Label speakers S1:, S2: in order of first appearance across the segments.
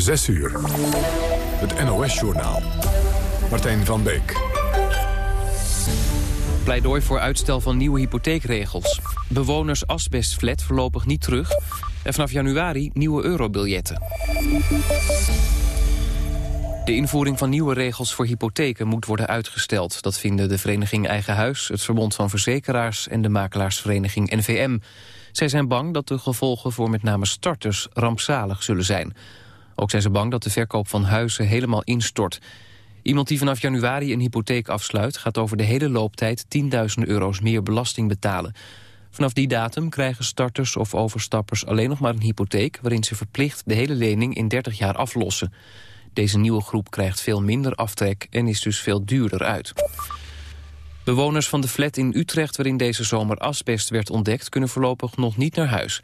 S1: 6 uur. Het NOS-journaal. Martijn van Beek.
S2: Pleidooi voor uitstel van nieuwe hypotheekregels. Bewoners asbestflat voorlopig niet terug. En vanaf januari nieuwe eurobiljetten. De invoering van nieuwe regels voor hypotheken moet worden uitgesteld. Dat vinden de vereniging Eigen Huis, het Verbond van Verzekeraars... en de makelaarsvereniging NVM. Zij zijn bang dat de gevolgen voor met name starters rampzalig zullen zijn. Ook zijn ze bang dat de verkoop van huizen helemaal instort. Iemand die vanaf januari een hypotheek afsluit... gaat over de hele looptijd 10.000 euro's meer belasting betalen. Vanaf die datum krijgen starters of overstappers alleen nog maar een hypotheek... waarin ze verplicht de hele lening in 30 jaar aflossen. Deze nieuwe groep krijgt veel minder aftrek en is dus veel duurder uit. Bewoners van de flat in Utrecht waarin deze zomer asbest werd ontdekt... kunnen voorlopig nog niet naar huis.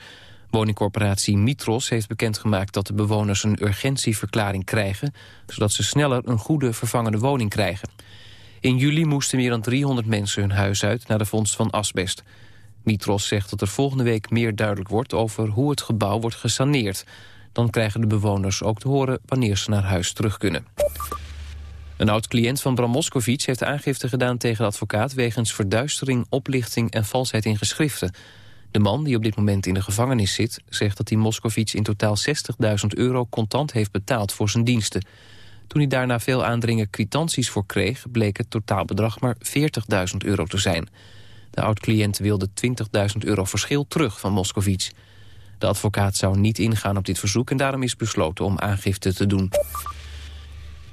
S2: Woningcorporatie Mitros heeft bekendgemaakt dat de bewoners een urgentieverklaring krijgen... zodat ze sneller een goede vervangende woning krijgen. In juli moesten meer dan 300 mensen hun huis uit naar de vondst van asbest. Mitros zegt dat er volgende week meer duidelijk wordt over hoe het gebouw wordt gesaneerd. Dan krijgen de bewoners ook te horen wanneer ze naar huis terug kunnen. Een oud-cliënt van Bram heeft aangifte gedaan tegen de advocaat... wegens verduistering, oplichting en valsheid in geschriften. De man, die op dit moment in de gevangenis zit... zegt dat hij Moskovic in totaal 60.000 euro contant heeft betaald voor zijn diensten. Toen hij daarna veel aandringen kwitanties voor kreeg... bleek het totaalbedrag maar 40.000 euro te zijn. De oud-cliënt wilde 20.000 euro verschil terug van Moskovic. De advocaat zou niet ingaan op dit verzoek... en daarom is besloten om aangifte te doen.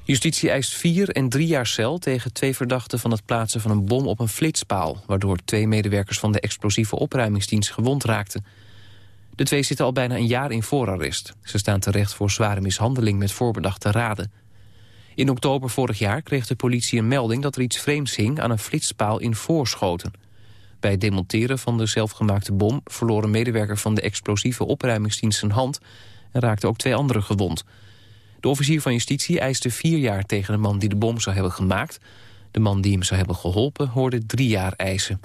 S2: Justitie eist vier en drie jaar cel tegen twee verdachten van het plaatsen van een bom op een flitspaal, waardoor twee medewerkers van de explosieve opruimingsdienst gewond raakten. De twee zitten al bijna een jaar in voorarrest. Ze staan terecht voor zware mishandeling met voorbedachte raden. In oktober vorig jaar kreeg de politie een melding dat er iets vreemds hing aan een flitspaal in Voorschoten. Bij het demonteren van de zelfgemaakte bom verloor een medewerker van de explosieve opruimingsdienst zijn hand en raakte ook twee anderen gewond. De officier van justitie eiste vier jaar tegen de man die de bom zou hebben gemaakt. De man die hem zou hebben geholpen hoorde drie jaar eisen.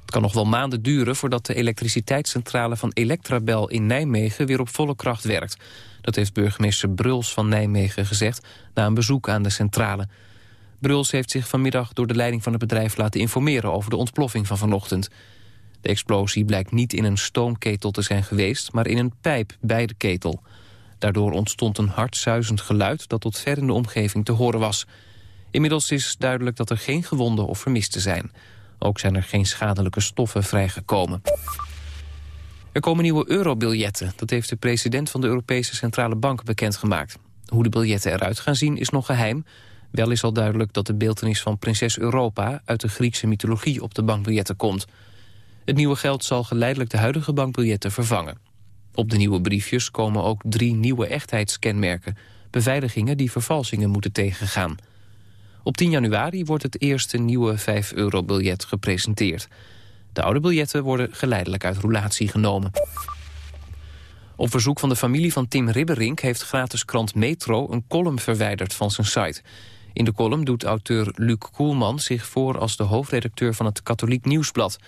S2: Het kan nog wel maanden duren voordat de elektriciteitscentrale van Electrabel in Nijmegen weer op volle kracht werkt. Dat heeft burgemeester Bruls van Nijmegen gezegd na een bezoek aan de centrale. Bruls heeft zich vanmiddag door de leiding van het bedrijf laten informeren over de ontploffing van vanochtend. De explosie blijkt niet in een stoomketel te zijn geweest, maar in een pijp bij de ketel. Daardoor ontstond een hard zuizend geluid dat tot ver in de omgeving te horen was. Inmiddels is duidelijk dat er geen gewonden of vermisten zijn. Ook zijn er geen schadelijke stoffen vrijgekomen. Er komen nieuwe eurobiljetten. Dat heeft de president van de Europese Centrale Bank bekendgemaakt. Hoe de biljetten eruit gaan zien is nog geheim. Wel is al duidelijk dat de beeltenis van prinses Europa... uit de Griekse mythologie op de bankbiljetten komt. Het nieuwe geld zal geleidelijk de huidige bankbiljetten vervangen. Op de nieuwe briefjes komen ook drie nieuwe echtheidskenmerken. Beveiligingen die vervalsingen moeten tegengaan. Op 10 januari wordt het eerste nieuwe 5-euro-biljet gepresenteerd. De oude biljetten worden geleidelijk uit roulatie genomen. Op verzoek van de familie van Tim Ribberink... heeft gratis krant Metro een column verwijderd van zijn site. In de column doet auteur Luc Koelman zich voor... als de hoofdredacteur van het Katholiek Nieuwsblad.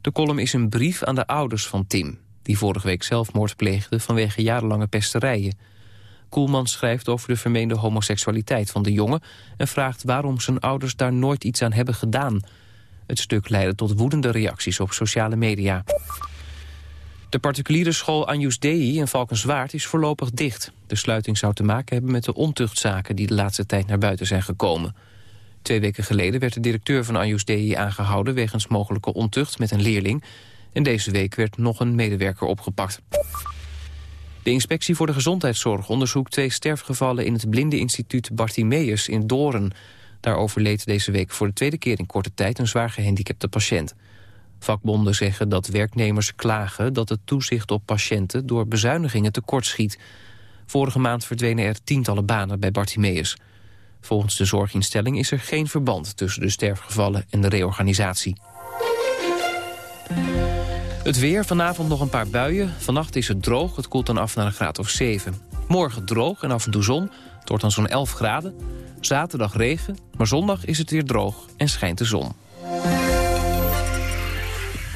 S2: De column is een brief aan de ouders van Tim die vorige week zelfmoord pleegde vanwege jarenlange pesterijen. Koelman schrijft over de vermeende homoseksualiteit van de jongen... en vraagt waarom zijn ouders daar nooit iets aan hebben gedaan. Het stuk leidde tot woedende reacties op sociale media. De particuliere school Anjus Dei in Valkenswaard is voorlopig dicht. De sluiting zou te maken hebben met de ontuchtzaken... die de laatste tijd naar buiten zijn gekomen. Twee weken geleden werd de directeur van Anjus Dei aangehouden... wegens mogelijke ontucht met een leerling... En deze week werd nog een medewerker opgepakt. De Inspectie voor de Gezondheidszorg onderzoekt twee sterfgevallen... in het blindeninstituut Bartimeus in Doorn. Daar overleed deze week voor de tweede keer in korte tijd... een zwaar gehandicapte patiënt. Vakbonden zeggen dat werknemers klagen dat het toezicht op patiënten... door bezuinigingen tekortschiet. Vorige maand verdwenen er tientallen banen bij Bartimeus. Volgens de zorginstelling is er geen verband tussen de sterfgevallen en de reorganisatie. Het weer, vanavond nog een paar buien. Vannacht is het droog, het koelt dan af naar een graad of 7. Morgen droog en af en toe zon, het wordt dan zo'n 11 graden. Zaterdag regen, maar zondag is het weer droog en schijnt de zon.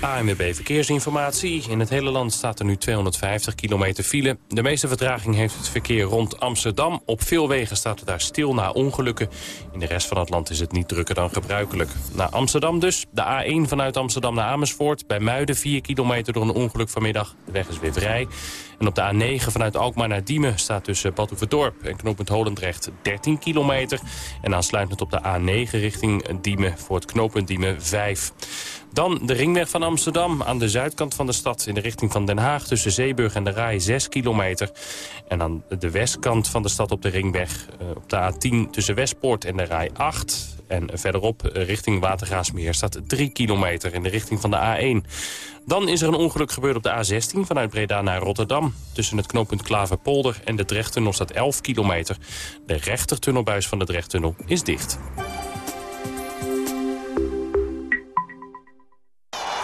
S3: ANWB Verkeersinformatie. In het hele land staat er nu 250 kilometer file. De meeste vertraging heeft het verkeer rond Amsterdam. Op veel wegen staat het daar stil na ongelukken. In de rest van het land is het niet drukker dan gebruikelijk. Naar Amsterdam dus. De A1 vanuit Amsterdam naar Amersfoort. Bij Muiden 4 kilometer door een ongeluk vanmiddag. De weg is weer vrij. En op de A9 vanuit Alkmaar naar Diemen staat tussen Badhoevedorp en knooppunt Holendrecht 13 kilometer. En aansluitend op de A9 richting Diemen voor het knooppunt Diemen 5. Dan de ringweg van Amsterdam aan de zuidkant van de stad... in de richting van Den Haag tussen Zeeburg en de Rai 6 kilometer. En aan de westkant van de stad op de ringweg... Eh, op de A10 tussen Westpoort en de Rai 8... En verderop eh, richting Watergraasmeer staat 3 kilometer in de richting van de A1. Dan is er een ongeluk gebeurd op de A16 vanuit Breda naar Rotterdam. Tussen het knooppunt Klaverpolder en de Drechttunnel staat 11 kilometer. De rechtertunnelbuis van de Drechttunnel is dicht.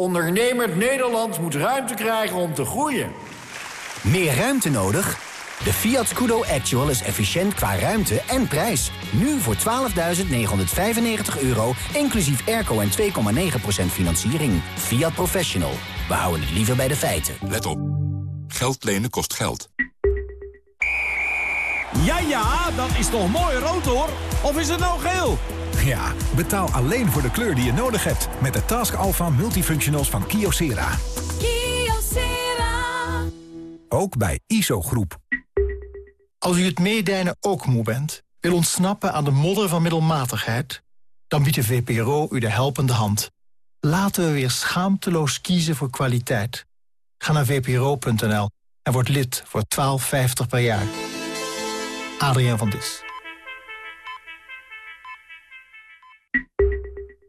S4: Ondernemend Nederland moet ruimte krijgen om te groeien.
S5: Meer ruimte nodig? De Fiat Scudo Actual is efficiënt qua ruimte en prijs. Nu voor 12.995 euro, inclusief airco en 2,9% financiering. Fiat Professional. We houden het liever bij de feiten.
S1: Let op. Geld lenen kost geld.
S6: Ja, ja, dat is toch mooi rood hoor. Of is het nou geel?
S7: Ja, betaal alleen voor de kleur die je nodig hebt. Met de Task Alpha Multifunctionals van Kyocera.
S8: Kyocera.
S7: Ook bij ISO Groep.
S9: Als u het meedijnen ook moe bent, wil ontsnappen aan de modder van middelmatigheid... dan biedt de VPRO u de helpende hand. Laten we weer schaamteloos kiezen voor kwaliteit. Ga naar vpro.nl en word lid voor 12,50 per jaar. Adriaan van Dis.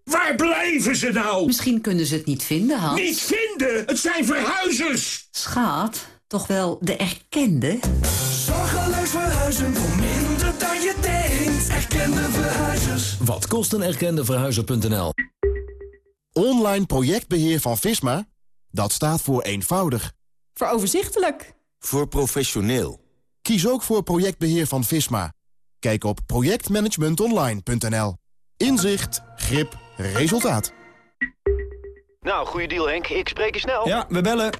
S4: Waar blijven ze nou?
S10: Misschien kunnen ze het niet vinden, Hans.
S4: Niet vinden! Het zijn verhuizers!
S10: Schaat, toch wel de erkende?
S4: Zorgeloos verhuizen voor minder dan je denkt. Erkende verhuizers.
S11: Wat kost een erkende verhuizer.nl?
S12: Online projectbeheer van Visma? Dat staat voor eenvoudig.
S8: Voor overzichtelijk.
S12: Voor professioneel. Kies ook voor projectbeheer van Visma. Kijk op projectmanagementonline.nl. Inzicht, grip, resultaat.
S13: Nou, goede deal Henk. Ik spreek je snel.
S6: Ja, we bellen.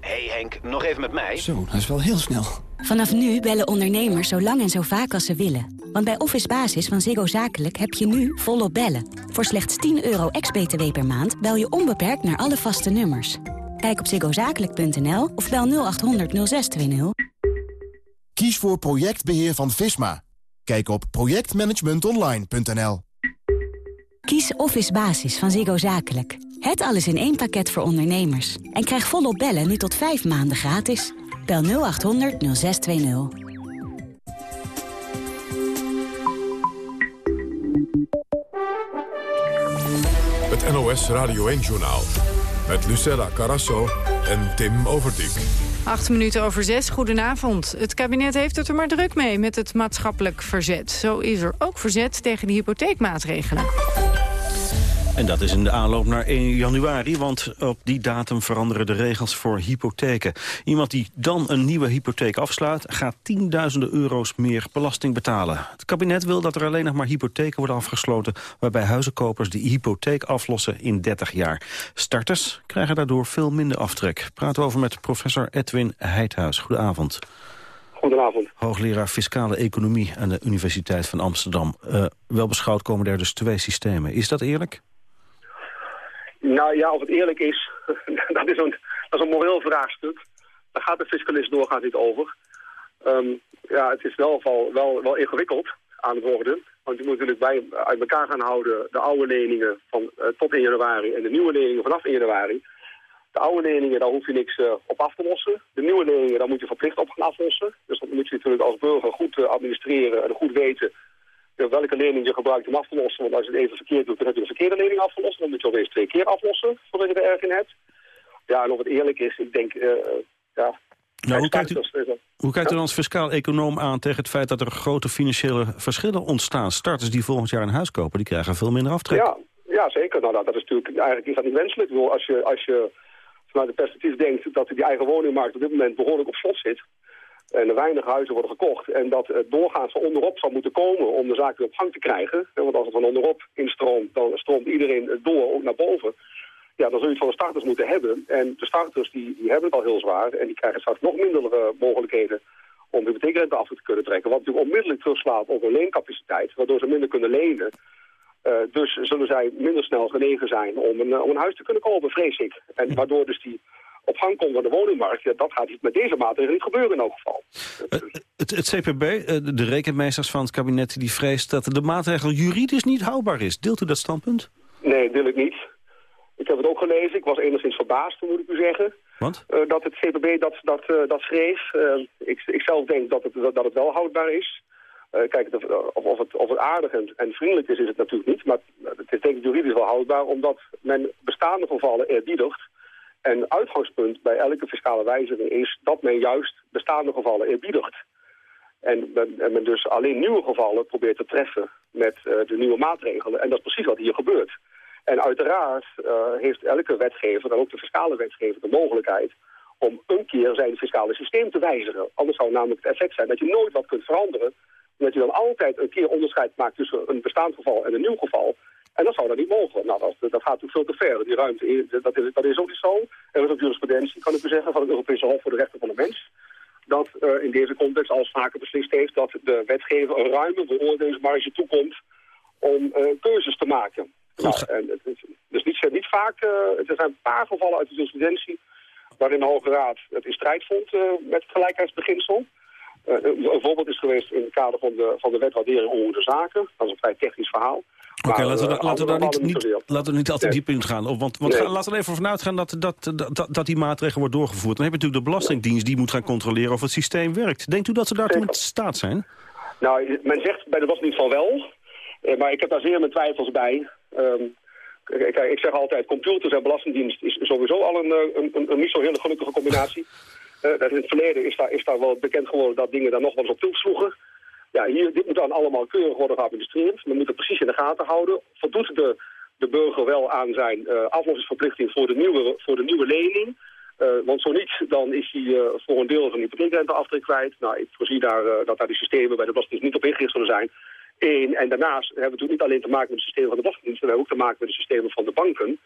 S13: hey Henk, nog even met mij.
S6: Zo, dat is wel heel snel.
S14: Vanaf nu bellen ondernemers zo lang en zo vaak als ze willen. Want bij Office Basis van Ziggo Zakelijk heb je nu volop bellen. Voor slechts 10 euro ex-BTW per maand bel je onbeperkt naar alle vaste nummers. Kijk op ziggozakelijk.nl of bel 0800 0620.
S12: Kies voor projectbeheer van Visma. Kijk op projectmanagementonline.nl.
S14: Kies Office Basis van Ziggo Zakelijk. Het alles in één pakket voor ondernemers. En krijg volop bellen nu tot 5 maanden gratis. Bel 0800 0620.
S1: Het NOS Radio 1-journaal. Met Lucella Carasso en Tim Overdijk.
S15: Acht minuten over zes, goedenavond. Het kabinet heeft het er maar druk mee met het maatschappelijk verzet. Zo is er ook verzet tegen de hypotheekmaatregelen.
S16: En dat is in de aanloop naar 1 januari, want op die datum veranderen de regels voor hypotheken. Iemand die dan een nieuwe hypotheek afsluit, gaat tienduizenden euro's meer belasting betalen. Het kabinet wil dat er alleen nog maar hypotheken worden afgesloten, waarbij huizenkopers die hypotheek aflossen in 30 jaar. Starters krijgen daardoor veel minder aftrek. Praten we over met professor Edwin Heidhuis. Goedenavond.
S17: Goedenavond.
S16: Hoogleraar Fiscale Economie aan de Universiteit van Amsterdam. Uh, wel beschouwd komen er dus twee systemen. Is dat eerlijk?
S17: Nou ja, of het eerlijk is, dat, is een, dat is een moreel vraagstuk. Daar gaat de fiscalist doorgaans niet over. Um, ja, het is wel, wel, wel, wel ingewikkeld aan het worden. Want je moet natuurlijk bij, uit elkaar gaan houden de oude leningen van uh, tot 1 januari en de nieuwe leningen vanaf 1 januari. De oude leningen, daar hoef je niks uh, op af te lossen. De nieuwe leningen, daar moet je verplicht op gaan aflossen. Dus dat moet je natuurlijk als burger goed uh, administreren en goed weten welke lening je gebruikt om af te lossen. Want als je het even verkeerd doet, dan heb je de verkeerde lening afgelost. Dan moet je alweer twee keer aflossen voordat je er erg in hebt. Ja, en of het eerlijk is, ik denk, eh, ja...
S16: Nou, hoe, kijkt u, hoe kijkt u dan als fiscaal-econoom aan tegen het feit dat er grote financiële verschillen ontstaan? Starters die volgend jaar een huis kopen, die krijgen veel minder aftrek.
S17: Ja, ja zeker. Nou, dat is natuurlijk eigenlijk is dat niet wenselijk. Ik bedoel, als je, als je vanuit het perspectief denkt dat die eigen woningmarkt op dit moment behoorlijk op slot zit... en er weinig huizen worden gekocht... en dat het doorgaans van onderop zou moeten komen om de zaak weer op gang te krijgen... want als het van onderop instroomt, dan stroomt iedereen door, ook naar boven... Ja, dan zul je het van de starters moeten hebben. En de starters die, die hebben het al heel zwaar. En die krijgen straks nog minder mogelijkheden om de hypotheekrente af te kunnen trekken. Wat natuurlijk onmiddellijk terugslaat op hun leencapaciteit. Waardoor ze minder kunnen lenen. Uh, dus zullen zij minder snel genegen zijn om een, om een huis te kunnen kopen, vrees ik. En waardoor dus die op gang komt van de woningmarkt, ja, dat gaat met deze maatregelen niet gebeuren in elk geval.
S16: Uh, het, het, CPB, uh, de rekenmeesters van het kabinet, die vreest dat de maatregel juridisch niet houdbaar is. Deelt u dat standpunt?
S17: Nee, deel ik niet. Ik heb het ook gelezen. Ik was enigszins verbaasd, moet ik u zeggen.
S16: Want?
S17: Uh, dat het CPB dat, dat, uh, dat schreef. Ik, ik zelf denk dat het, dat het wel houdbaar is. kijk, of, of, het, of het aardig en, en, vriendelijk is, is het natuurlijk niet. Maar het is denk ik juridisch wel houdbaar, omdat men bestaande gevallen eerbiedigt. En uitgangspunt bij elke fiscale wijziging is dat men juist bestaande gevallen eerbiedigt. En men, en men dus alleen nieuwe gevallen probeert te treffen met de nieuwe maatregelen. En dat is precies wat hier gebeurt. En uiteraard uh, heeft elke wetgever, en ook de fiscale wetgever, de mogelijkheid om een keer zijn fiscale systeem te wijzigen. Anders zou namelijk het effect zijn dat je nooit wat kunt veranderen. omdat je dan altijd een keer onderscheid maakt tussen een bestaand geval en een nieuw geval. En dat zou dan niet mogen. Nou, dat, dat gaat natuurlijk veel te ver. Die ruimte, dat is, dat is ook niet zo. Er is ook jurisprudentie, kan ik u zeggen, van het Europese Hof voor de Rechten van de Mens. Dat uh, in deze context al vaker beslist heeft dat de wetgever een ruime beoordelingsmarge toekomt om uh, keuzes te maken. Nou, en het is dus niet, niet vaak, uh, er zijn een paar gevallen uit de jurisprudentie waarin de Hoge Raad het in strijd vond met het gelijkheidsbeginsel. Een voorbeeld is geweest in het kader van de, van de wet waardering onroerende zaken. Dat is een vrij technisch verhaal.
S16: Oké, okay, laten, we, laten we daar niet, niet, laten we niet altijd nee. diep in gaan. Want, want nee. laten we er even vanuit gaan dat, dat, dat, dat die maatregel wordt doorgevoerd. Dan heb je natuurlijk de Belastingdienst die moet gaan controleren of het systeem werkt. Denkt u dat ze daartoe in staat zijn?
S17: Nou, men zegt bij de Belastingdienst van wel. Maar ik heb daar zeer mijn twijfels bij. Um, kijk, ik zeg altijd, computers en belastingdienst is sowieso al een, een, een, een niet zo hele gelukkige combinatie. Uh, in het verleden is daar, is daar wel bekend geworden dat dingen daar nog wel eens op toe sloegen. Ja, hier, dit moet dan allemaal keurig worden geadministreerd. Men moet het precies in de gaten houden. Voldoet de, de burger wel aan zijn uh, aflossingsverplichting voor de nieuwe, voor de nieuwe lening? Uh, want zo niet, dan is hij uh, voor een deel van de hypotheekrenteaftrek kwijt. Nou, ik voorzie daar, dat daar die systemen bij de Belastingdienst niet op ingericht zullen zijn. En daarnaast hebben we natuurlijk niet alleen te maken met het systeem van de Belastingdienst, we hebben ook te maken met de systemen van de banken.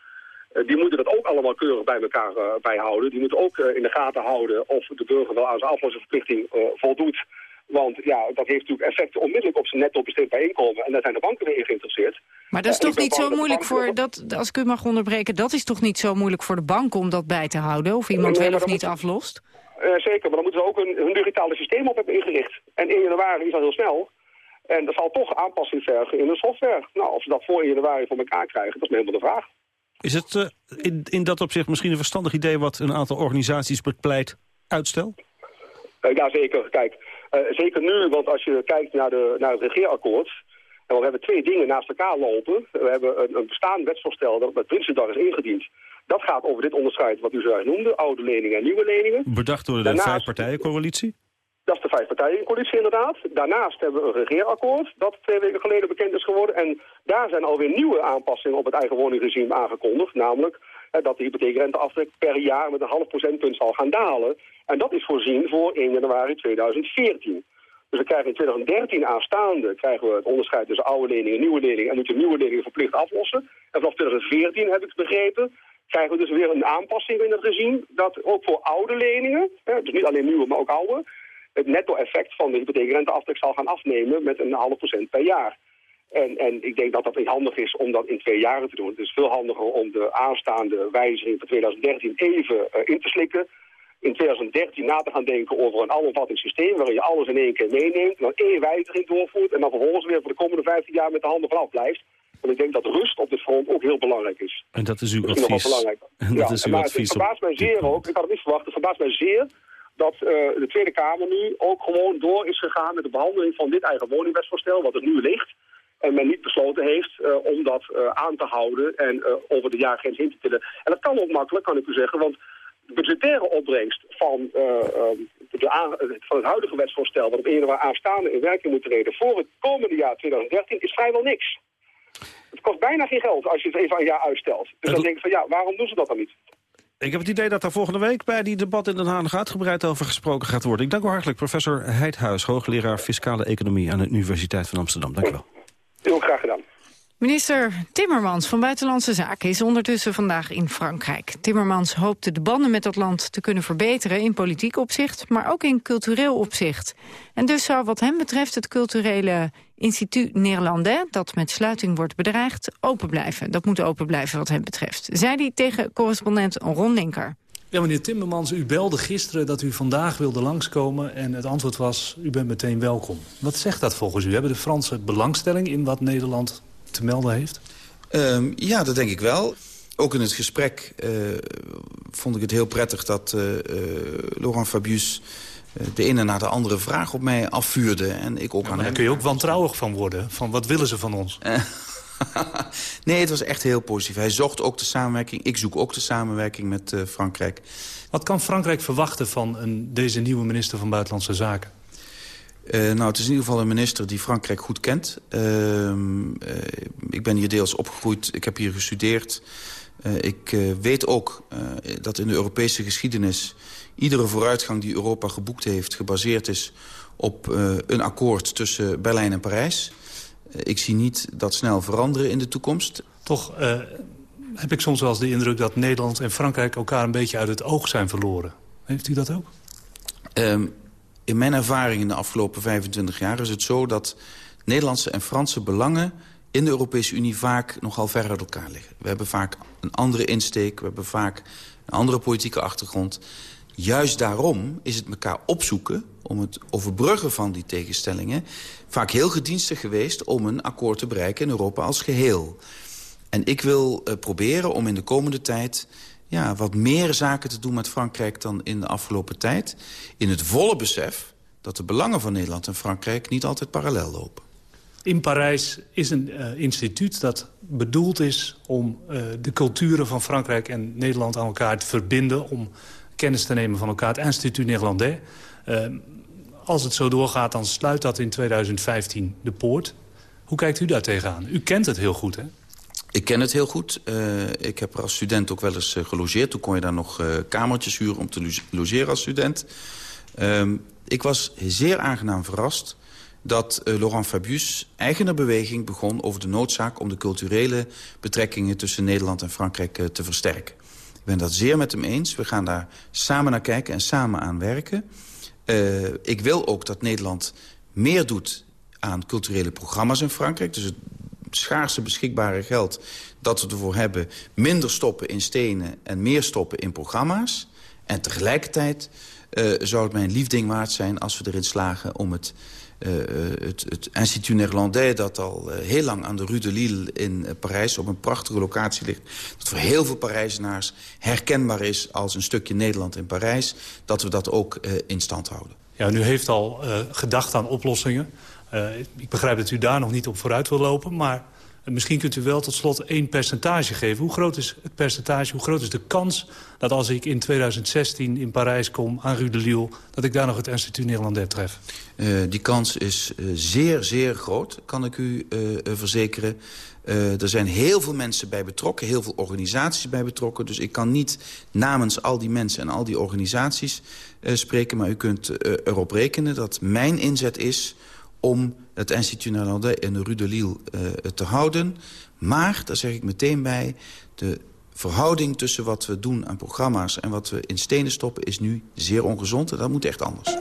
S17: Die moeten dat ook allemaal keurig bij elkaar bijhouden. Die moeten ook in de gaten houden of de burger wel aan zijn aflossingsverplichting voldoet. Want ja, dat heeft natuurlijk effecten onmiddellijk op zijn netto besteedbaar inkomen. En daar zijn de banken weer in geïnteresseerd.
S15: Maar dat is toch niet zo moeilijk voor, dat, als ik u mag onderbreken, dat is toch niet zo moeilijk voor de bank om dat bij te houden? Of iemand nee, wel of niet aflost?
S17: zeker, maar dan moeten ze ook een, hun digitale systeem op hebben ingericht. En 1 januari is dat heel snel. En dat zal toch aanpassing vergen in de software. Nou, of ze dat voor januari voor elkaar krijgen, dat is helemaal de vraag.
S16: Is het uh, in, in dat opzicht misschien een verstandig idee wat een aantal organisaties bepleit uitstel?
S17: Uh, ja, zeker. Kijk, zeker nu, want als je kijkt naar, de, naar het regeerakkoord... En we hebben twee dingen naast elkaar lopen. We hebben een, een bestaand wetsvoorstel dat met Prinsendag is ingediend. Dat gaat over dit onderscheid wat u zo noemde, oude leningen en nieuwe leningen.
S16: Bedacht door de Daarnaast, vijfpartijencoalitie?
S17: Dat is de vijfpartijencoalitie inderdaad. Daarnaast hebben we een regeerakkoord dat twee weken geleden bekend is geworden. En daar zijn alweer nieuwe aanpassingen op het eigen woningregime aangekondigd. Namelijk eh, dat de hypotheekrenteaftrek per jaar met een half procentpunt zal gaan dalen. En dat is voorzien voor 1 januari 2014. Dus we krijgen in 2013 aanstaande krijgen we het onderscheid tussen oude leningen en nieuwe leningen. En moet je nieuwe leningen verplicht aflossen. En vanaf 2014 heb ik begrepen krijgen we dus weer een aanpassing in het regime. Dat ook voor oude leningen, dus niet alleen nieuwe maar ook oude het netto-effect van de hypotheekrenteaftrek zal gaan afnemen met een half procent per jaar. En, en ik denk dat dat niet handig is om dat in twee jaren te doen. Het is veel handiger om de aanstaande wijziging van 2013 even uh, in te slikken. In 2013 na te gaan denken over een alomvattend systeem... waarin je alles in één keer meeneemt, dan één wijziging doorvoert... en dan vervolgens weer voor de komende 15 jaar met de handen vanaf blijft. Want ik denk dat rust op dit front ook heel belangrijk is.
S16: En dat is uw advies.
S17: Nog belangrijk.
S16: En dat
S17: ja,
S16: is uw
S17: maar
S16: advies
S17: het verbaast mij zeer ook, ik had het niet verwacht... het verbaast mij zeer dat eh, de Tweede Kamer nu ook gewoon door is gegaan met de behandeling van dit eigen woningwetsvoorstel, wat er nu ligt. En men niet besloten heeft uh, om dat uh, aan te houden en uh, over de jaargrens in te tillen. En dat kan ook makkelijk, kan ik u zeggen, want budgettaire opbrengst van, de van het huidige wetsvoorstel... wat op 1 januari aanstaande in werking moet treden voor het komende jaar 2013, is vrijwel niks. Het kost bijna geen geld als je het even een jaar uitstelt. Dus dan denk ik van ja, waarom doen ze dat dan niet?
S16: Ik heb het idee dat daar volgende week bij die debat in Den Haag uitgebreid over gesproken gaat worden. Ik dank u hartelijk, professor Heidhuis, hoogleraar Fiscale Economie aan de Universiteit van Amsterdam. Dank u wel.
S17: Heel graag gedaan.
S15: Minister Timmermans van Buitenlandse Zaken is ondertussen vandaag in Frankrijk. Timmermans hoopte de banden met dat land te kunnen verbeteren in politiek opzicht, maar ook in cultureel opzicht. En dus zou wat hem betreft het culturele instituut Néerlandais, dat met sluiting wordt bedreigd, open blijven. Dat moet open blijven wat hem betreft, zei hij tegen correspondent Ron Linker.
S8: Ja, meneer Timmermans, u belde gisteren dat u vandaag wilde langskomen... en het antwoord was, u bent meteen welkom. Wat zegt dat volgens u? Hebben de Fransen belangstelling in wat Nederland te melden heeft?
S18: Um, ja, dat denk ik wel. Ook in het gesprek uh, vond ik het heel prettig dat uh, uh, Laurent Fabius... de ene na de andere vraag op mij afvuurde. En ik ook
S8: ja,
S18: aan
S8: daar kun je ook wantrouwig van worden. Van wat willen ze van ons?
S18: nee, het was echt heel positief. Hij zocht ook de samenwerking. Ik zoek ook de samenwerking met uh, Frankrijk.
S8: Wat kan Frankrijk verwachten van een, deze nieuwe minister van Buitenlandse Zaken?
S18: Uh, nou, het is in ieder geval een minister die Frankrijk goed kent. Uh, uh, ik ben hier deels opgegroeid, ik heb hier gestudeerd. ik weet ook dat in de Europese geschiedenis... iedere vooruitgang die Europa geboekt heeft... gebaseerd is op een akkoord tussen Berlijn en Parijs. ik zie niet dat snel veranderen in de toekomst.
S8: Toch heb ik soms wel eens de indruk dat Nederland en Frankrijk... elkaar een beetje uit het oog zijn verloren. Heeft u dat ook?
S18: Um, in mijn ervaring in de afgelopen 25 jaar is het zo dat Nederlandse en Franse belangen in de Europese Unie vaak nogal ver uit elkaar liggen. We hebben vaak een andere insteek, we hebben vaak een andere politieke achtergrond. Juist daarom is het elkaar opzoeken, om het overbruggen van die tegenstellingen... vaak heel gedienstig geweest om een akkoord te bereiken in Europa als geheel. En ik wil uh, proberen om in de komende tijd ja, wat meer zaken te doen met Frankrijk dan in de afgelopen tijd. In het volle besef dat de belangen van Nederland en Frankrijk niet altijd parallel lopen.
S8: In Parijs is een uh, instituut dat bedoeld is om uh, de culturen van Frankrijk en Nederland aan elkaar te verbinden. Om kennis te nemen van elkaar, het Instituut Néerlandais. Uh, als het zo doorgaat, dan sluit dat in 2015 de poort. Hoe kijkt u daar tegenaan? U kent het heel goed, hè?
S18: Ik ken het heel goed. Uh, ik heb er als student ook wel eens uh, gelogeerd. Toen kon je daar nog uh, kamertjes huren om te logeren als student. Um, ik was zeer aangenaam verrast dat Laurent Fabius eigener beweging begon over de noodzaak... om de culturele betrekkingen tussen Nederland en Frankrijk te versterken. Ik ben dat zeer met hem eens. We gaan daar samen naar kijken en samen aan werken. ik wil ook dat Nederland meer doet aan culturele programma's in Frankrijk. Dus het schaarse beschikbare geld dat we ervoor hebben... minder stoppen in stenen en meer stoppen in programma's. En tegelijkertijd uh, zou het mijn liefding waard zijn als we erin slagen... om het, uh, het, het Institut Néerlandais, dat al heel lang aan de Rue de Lille in Parijs... op een prachtige locatie ligt, dat voor heel veel Parijzenaars herkenbaar is... als een stukje Nederland in Parijs, dat we dat ook in stand houden.
S8: Ja, u heeft al gedacht aan oplossingen. Uh, ik begrijp dat u daar nog niet op vooruit wil lopen, maar misschien kunt u wel tot slot één percentage geven. Hoe groot is het percentage, hoe groot is de kans dat als ik in 2016 in Parijs kom aan Rue de Lille... dat ik daar nog het Instituut Nederlandais tref?
S18: Uh, die kans is uh, zeer, zeer groot, kan ik u verzekeren. er zijn heel veel mensen bij betrokken, heel veel organisaties bij betrokken. Dus ik kan niet namens al die mensen en al die organisaties spreken... maar u kunt erop rekenen dat mijn inzet is om het Institut Néerlandais in de Rue de Lille uh, te houden. Maar, daar zeg ik meteen bij... de verhouding tussen wat we doen aan programma's... en wat we in stenen stoppen is nu zeer ongezond. En dat moet echt anders.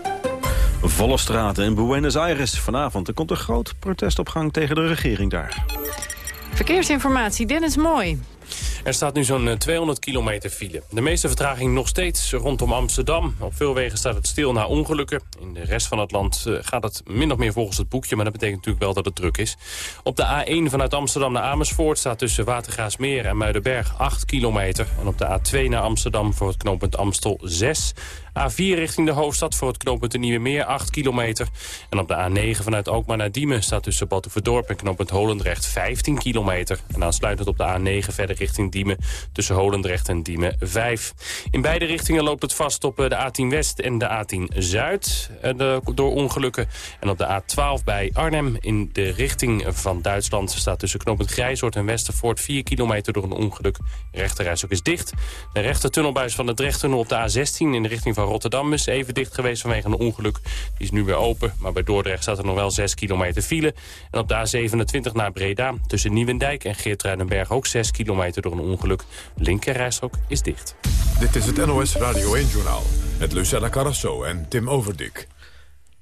S16: Volle straten in Buenos Aires vanavond. Er komt een groot protest op gang tegen de regering daar.
S15: Verkeersinformatie, Dennis Mooi.
S3: Er staat nu zo'n 200 kilometer file. De meeste vertraging nog steeds rondom Amsterdam. Op veel wegen staat het stil na ongelukken. In de rest van het land gaat het min of meer volgens het boekje... maar dat betekent natuurlijk wel dat het druk is. Op de A1 vanuit Amsterdam naar Amersfoort... staat tussen Watergraasmeer en Muidenberg 8 kilometer. En op de A2 naar Amsterdam voor het knooppunt Amstel 6... A4 richting de hoofdstad voor het knooppunt de Nieuwe Meer, 8 kilometer. En op de A9 vanuit Alkmaar naar Diemen staat tussen Batuverdorp en knooppunt Holendrecht 15 kilometer. En aansluitend op de A9 verder richting Diemen tussen Holendrecht en Diemen 5. In beide richtingen loopt het vast op eh, de A10 West en de A10 Zuid eh, door ongelukken. En op de A12 bij Arnhem in de richting van Duitsland staat tussen knooppunt Grijzoord en Westervoort 4 kilometer door een ongeluk. Rechterreis ook is dicht. De rechter tunnelbuis van de Drechttunnel op de A16 in de richting van Rotterdam is even dicht geweest vanwege een ongeluk. Die is nu weer open, maar bij Dordrecht staat er nog wel 6 kilometer file. En op de A27 naar Breda tussen Nieuwendijk en Geertruidenberg ook 6 kilometer door een ongeluk. Linkerrijstrook is dicht.
S1: Dit is het NOS Radio 1-journaal met Lucella Carrasso en Tim Overdik.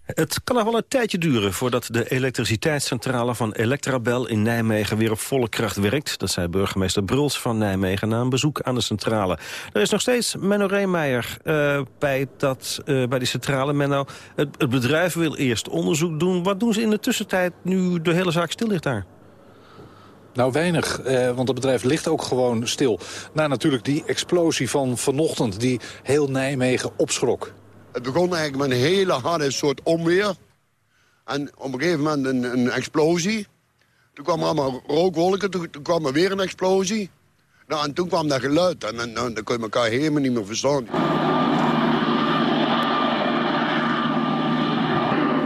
S16: Het kan nog wel een tijdje duren voordat de elektriciteitscentrale van Electrabel in Nijmegen weer op volle kracht werkt. Dat zei burgemeester Bruls van Nijmegen na een bezoek aan de centrale. Er is nog steeds Menno Reemeijer uh, bij, dat, uh, bij die centrale. Menno, het, het bedrijf wil eerst onderzoek doen. Wat doen ze in de tussentijd nu de hele zaak stil ligt daar?
S19: Nou, weinig, eh, want het bedrijf ligt ook gewoon stil. Na natuurlijk die explosie van vanochtend die heel Nijmegen opschrok.
S20: Het begon eigenlijk met een hele harde soort onweer. En op een gegeven moment een, een explosie. Toen kwamen allemaal rookwolken, toen, kwam er weer een explosie. Nou, en toen kwam dat geluid en, dan kon je elkaar helemaal niet meer verstaan.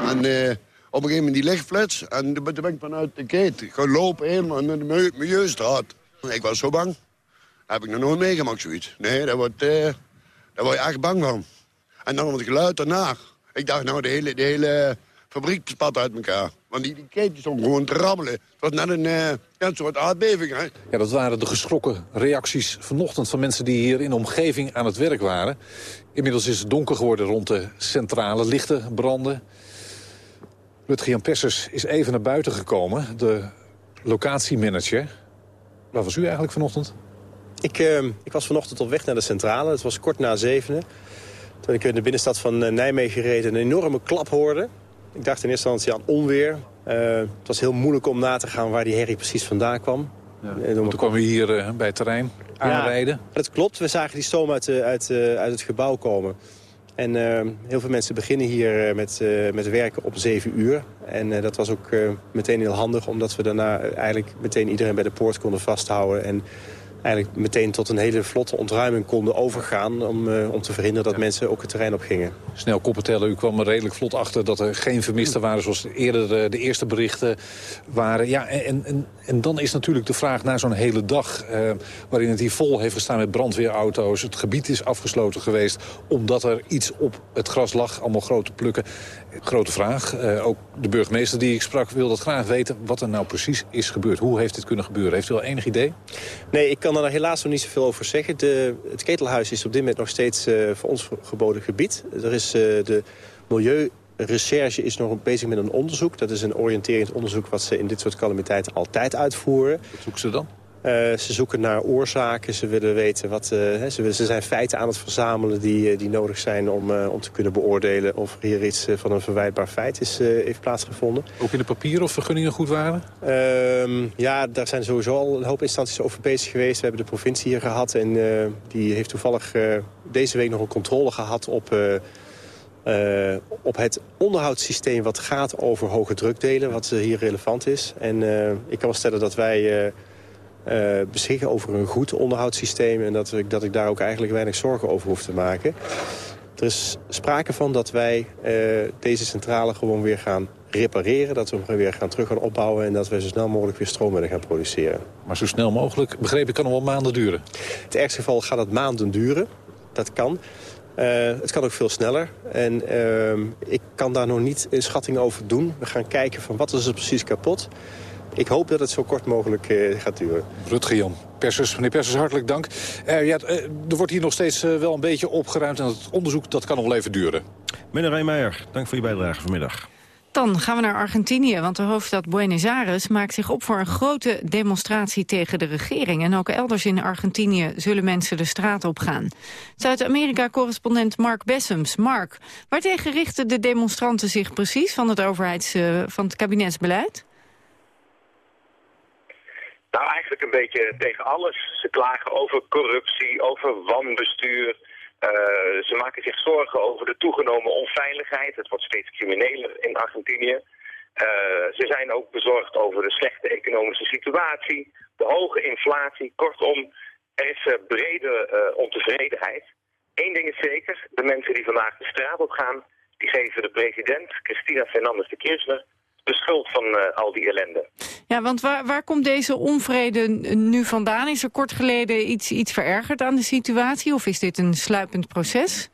S20: En uh, op een gegeven moment die lichtflits. En toen ben ik vanuit de keet gelopen helemaal naar de Milieustraat. Ik was zo bang. heb ik nog nooit meegemaakt, zoiets. Nee, daar word, uh, daar word je echt bang van. En dan het geluid daarna. Ik dacht, nou, de hele, de hele fabriek spat uit elkaar. Want die, die ketens stonden gewoon te rammelen. Het was net een, uh, een soort aardbeving. Hè?
S19: Ja, dat waren de geschrokken reacties vanochtend van mensen die hier in de omgeving aan het werk waren. Inmiddels is het donker geworden rond de centrale lichten branden. Rutger-Jan Pessers is even naar buiten gekomen, de locatiemanager. Waar was u eigenlijk vanochtend?
S21: Ik, uh, ik was vanochtend op weg naar de centrale. Het was kort na zevenen. Toen ik in de binnenstad van eh, Nijmegen reed een enorme klap hoorde. Ik dacht in eerste instantie aan onweer. Uh, het was heel moeilijk om na te gaan waar die herrie precies vandaan kwam.
S19: Ja. Toen kwamen we hier uh, bij het terrein aanrijden.
S21: Ja, dat klopt. We zagen die stoom uit, uit, uit het gebouw komen. En uh, heel veel mensen beginnen hier met, uh, met werken op 7 uur. En dat was ook meteen heel handig, omdat we daarna eigenlijk meteen iedereen bij de poort konden vasthouden. En eigenlijk meteen tot een hele vlotte ontruiming konden overgaan... om, uh, om te verhinderen dat mensen ook het terrein op gingen.
S19: Snel koppen tellen, u kwam er redelijk vlot achter... dat er geen vermisten waren zoals eerder de, de eerste berichten waren. Ja, en, en, en dan is natuurlijk de vraag na zo'n hele dag... Uh, waarin het hier vol heeft gestaan met brandweerauto's... het gebied is afgesloten geweest omdat er iets op het gras lag. Allemaal grote plukken. Grote vraag. Uh, ook de burgemeester die ik sprak wil dat graag weten... wat er nou precies is gebeurd. Hoe heeft dit kunnen gebeuren? Heeft u al enig idee?
S21: Nee, ik kan er helaas nog niet zoveel over zeggen. De, het ketelhuis is op dit moment nog steeds uh, voor ons geboden gebied. Er is uh, de Milieurecherche is nog bezig met een onderzoek. Dat is een oriënterend onderzoek wat ze in dit soort calamiteiten altijd uitvoeren.
S19: Wat zoeken ze dan?
S21: Uh, ze zoeken naar oorzaken, ze willen weten wat... Uh, ze, ze, zijn feiten aan het verzamelen die, die nodig zijn om, om te kunnen beoordelen... of er hier iets van een verwijtbaar feit is, heeft plaatsgevonden.
S19: Ook in de papieren of vergunningen goed waren?
S21: Ehm, ja, daar zijn sowieso al een hoop instanties over bezig geweest. We hebben de provincie hier gehad en die heeft toevallig deze week nog een controle gehad op... Uh, op het onderhoudssysteem wat gaat over hoge drukdelen, wat hier relevant is. En uh, ik kan wel stellen dat wij uh, beschikken over een goed onderhoudssysteem... en dat ik, dat ik daar ook eigenlijk weinig zorgen over hoef te maken. Er is sprake van dat wij uh, deze centrale gewoon weer gaan repareren... dat we hem weer gaan terug gaan opbouwen... en dat we zo snel mogelijk weer stroom willen gaan produceren.
S19: Maar zo snel mogelijk, begreep ik, kan nog wel maanden duren?
S21: In het ergste geval gaat het maanden duren. Dat kan. Uh, het kan ook veel sneller. En uh, ik kan daar nog niet een schatting over doen. We gaan kijken van wat is er precies kapot ik hoop dat het zo kort mogelijk uh, gaat duren.
S19: Rutger Jan Persers, meneer Persers, hartelijk dank. Uh, ja, uh, er wordt hier nog steeds wel een beetje opgeruimd... en het onderzoek dat kan nog wel even duren.
S16: Meneer Rijmeijer, dank voor je bijdrage vanmiddag.
S15: Dan gaan we naar Argentinië, want de hoofdstad Buenos Aires maakt zich op voor een grote demonstratie tegen de regering. En ook elders in Argentinië zullen mensen de straat op gaan. Zuid-Amerika-correspondent Mark Bessems. Mark, waartegen richten de demonstranten zich precies van het, overheids, van het kabinetsbeleid?
S22: Nou, eigenlijk een beetje tegen alles. Ze klagen over corruptie, over wanbestuur.
S23: ze maken zich zorgen over de toegenomen onveiligheid. Het wordt steeds crimineler in Argentinië. ze zijn ook bezorgd over de slechte economische situatie, de hoge inflatie. Kortom, er is brede ontevredenheid. Eén ding is zeker, de mensen die vandaag de straat op gaan, die geven de president, Cristina Fernandez de Kirchner, de schuld van uh, al die ellende.
S15: Ja, want waar, waar komt deze onvrede nu vandaan? Is er kort geleden iets, iets verergerd aan de situatie of is dit een sluipend proces?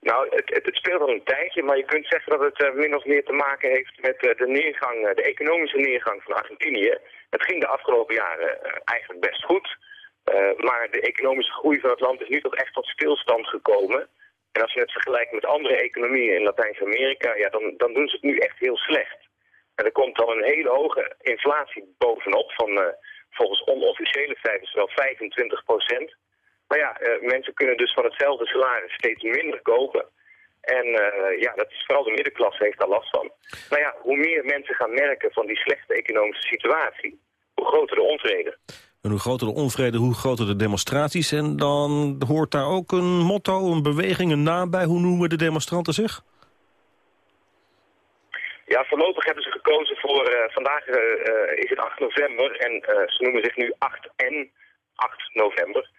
S23: Nou, het, het, het, speelt al een tijdje, maar je kunt zeggen dat het uh, min of meer te maken heeft met uh, de neergang, de economische neergang van Argentinië. Het ging de afgelopen jaren eigenlijk best goed. maar de economische groei van het land is nu toch echt tot stilstand gekomen. En als je het vergelijkt met andere economieën in Latijns-Amerika, ja, dan, dan doen ze het nu echt heel slecht. En er komt dan een hele hoge inflatie bovenop van uh, volgens onofficiële cijfers wel 25 procent. Maar ja, uh, mensen kunnen dus van hetzelfde salaris steeds minder kopen. En uh, ja, dat is vooral de middenklasse heeft daar last van. Maar ja, hoe meer mensen gaan merken van die slechte economische situatie, hoe groter de onvrede.
S16: En hoe groter de onvrede, hoe groter de demonstraties. En dan hoort daar ook een motto, een beweging, een naam bij. Hoe noemen de demonstranten zich?
S23: Ja, voorlopig hebben ze gekozen voor... Uh, vandaag uh, is het 8 november en ze noemen zich nu 8 en 8 november.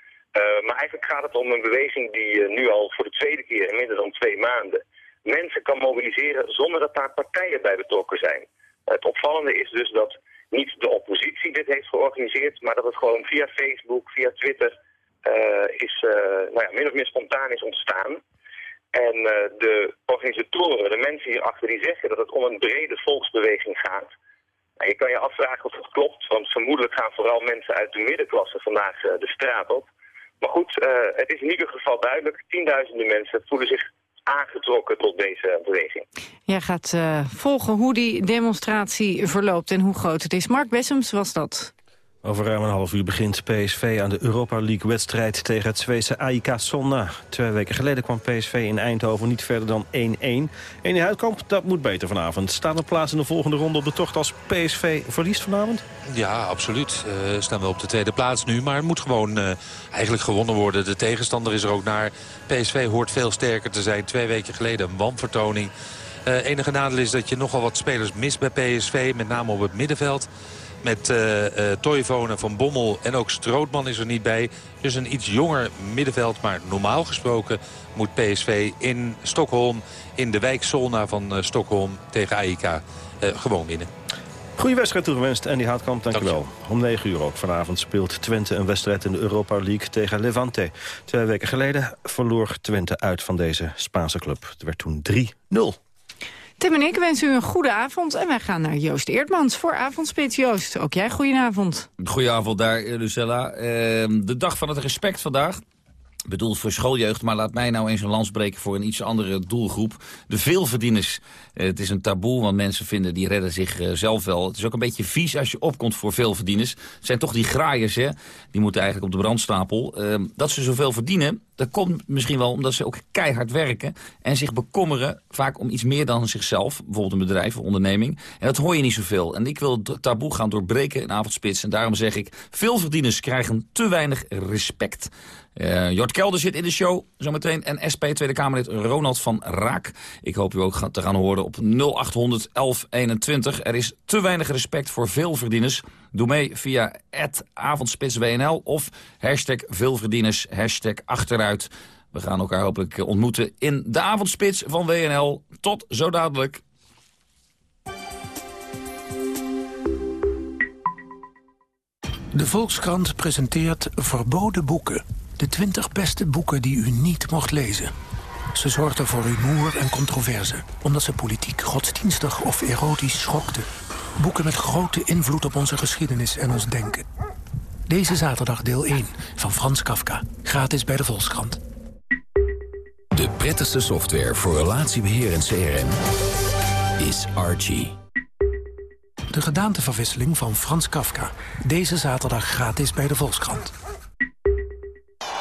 S23: maar eigenlijk gaat het om een beweging die nu al voor de tweede keer in minder dan twee maanden... mensen kan mobiliseren zonder dat daar partijen bij betrokken zijn. Het opvallende is dus dat niet de oppositie dit heeft georganiseerd, maar dat het gewoon via Facebook, via Twitter uh, is, uh, nou ja, min of meer spontaan is ontstaan. En uh, de organisatoren, de mensen hierachter, die zeggen dat het om een brede volksbeweging gaat. Nou, je kan je afvragen of dat klopt, want vermoedelijk gaan vooral mensen uit de middenklasse vandaag de straat op. Maar goed, het is in ieder geval duidelijk, tienduizenden mensen voelen zich aangetrokken tot deze beweging.
S15: Jij gaat uh, volgen hoe die demonstratie verloopt en hoe groot het is. Mark Bessems was dat.
S16: Over ruim een half uur begint PSV aan de Europa League-wedstrijd tegen het Zweedse AIK Solna. Twee weken geleden kwam PSV in Eindhoven niet verder dan 1-1. Ene Huidkamp, dat moet beter vanavond. Staan we plaats in de volgende ronde op de tocht als PSV verliest vanavond?
S22: Ja, absoluut. Uh, staan we op de tweede plaats nu. Maar het moet gewoon uh, eigenlijk gewonnen worden. De tegenstander is er ook naar. PSV hoort veel sterker te zijn. Twee weken geleden een wanvertoning. Uh, enige nadeel is dat je nogal wat spelers mist bij PSV. Met name op het middenveld. Met uh, uh, Toivonen, Van Bommel en ook Strootman is er niet bij. Dus een iets jonger middenveld. Maar normaal gesproken moet PSV in Stockholm... in de wijk Solna van uh, Stockholm tegen AIK gewoon winnen.
S16: Goeie wedstrijd toegewenst, Andy Houtkamp, dank, dank wel. Om 9 uur ook vanavond speelt Twente een wedstrijd in de Europa League tegen Levante. Twee weken geleden verloor Twente uit van deze Spaanse club. Het werd toen 3-0.
S15: Tim en ik wensen u een goede avond en wij gaan naar Joost Eertmans voor Avondspits. Joost, ook jij goedenavond.
S24: Goedenavond daar, Lucella. Uh, de dag van het respect vandaag bedoeld voor schooljeugd. Maar laat mij nou eens een lans breken voor een iets andere doelgroep. De veelverdieners. Uh, het is een taboe, want mensen vinden die redden zichzelf zelf wel. Het is ook een beetje vies als je opkomt voor veelverdieners. Het zijn toch die graaiers, hè? Die moeten eigenlijk op de brandstapel. Uh, dat ze zoveel verdienen, dat komt misschien wel omdat ze ook keihard werken. En zich bekommeren vaak om iets meer dan zichzelf. Bijvoorbeeld een bedrijf of onderneming. En dat hoor je niet zoveel. En ik wil het taboe gaan doorbreken in avondspits. En daarom zeg ik, veelverdieners krijgen te weinig respect. Uh, Jort Kelder zit in de show zometeen. En SP Tweede Kamerlid Ronald van Raak. Ik hoop u ook te gaan horen op 0800 1121. Er is te weinig respect voor veelverdieners. Doe mee via avondspitswnl of veelverdieners, achteruit. We gaan elkaar hopelijk ontmoeten in de avondspits van WNL. Tot zo dadelijk.
S25: De Volkskrant presenteert Verboden Boeken. De 20 beste boeken die u niet mocht lezen. Ze zorgden voor rumoer en controverse, omdat ze politiek, godsdienstig of erotisch schokten. Boeken met grote invloed op onze geschiedenis en ons denken. Deze zaterdag deel 1 van Frans Kafka. Gratis bij de Volkskrant.
S26: De prettigste software voor relatiebeheer en CRM is Archie.
S25: De gedaanteverwisseling van Frans Kafka. Deze zaterdag gratis bij de Volkskrant.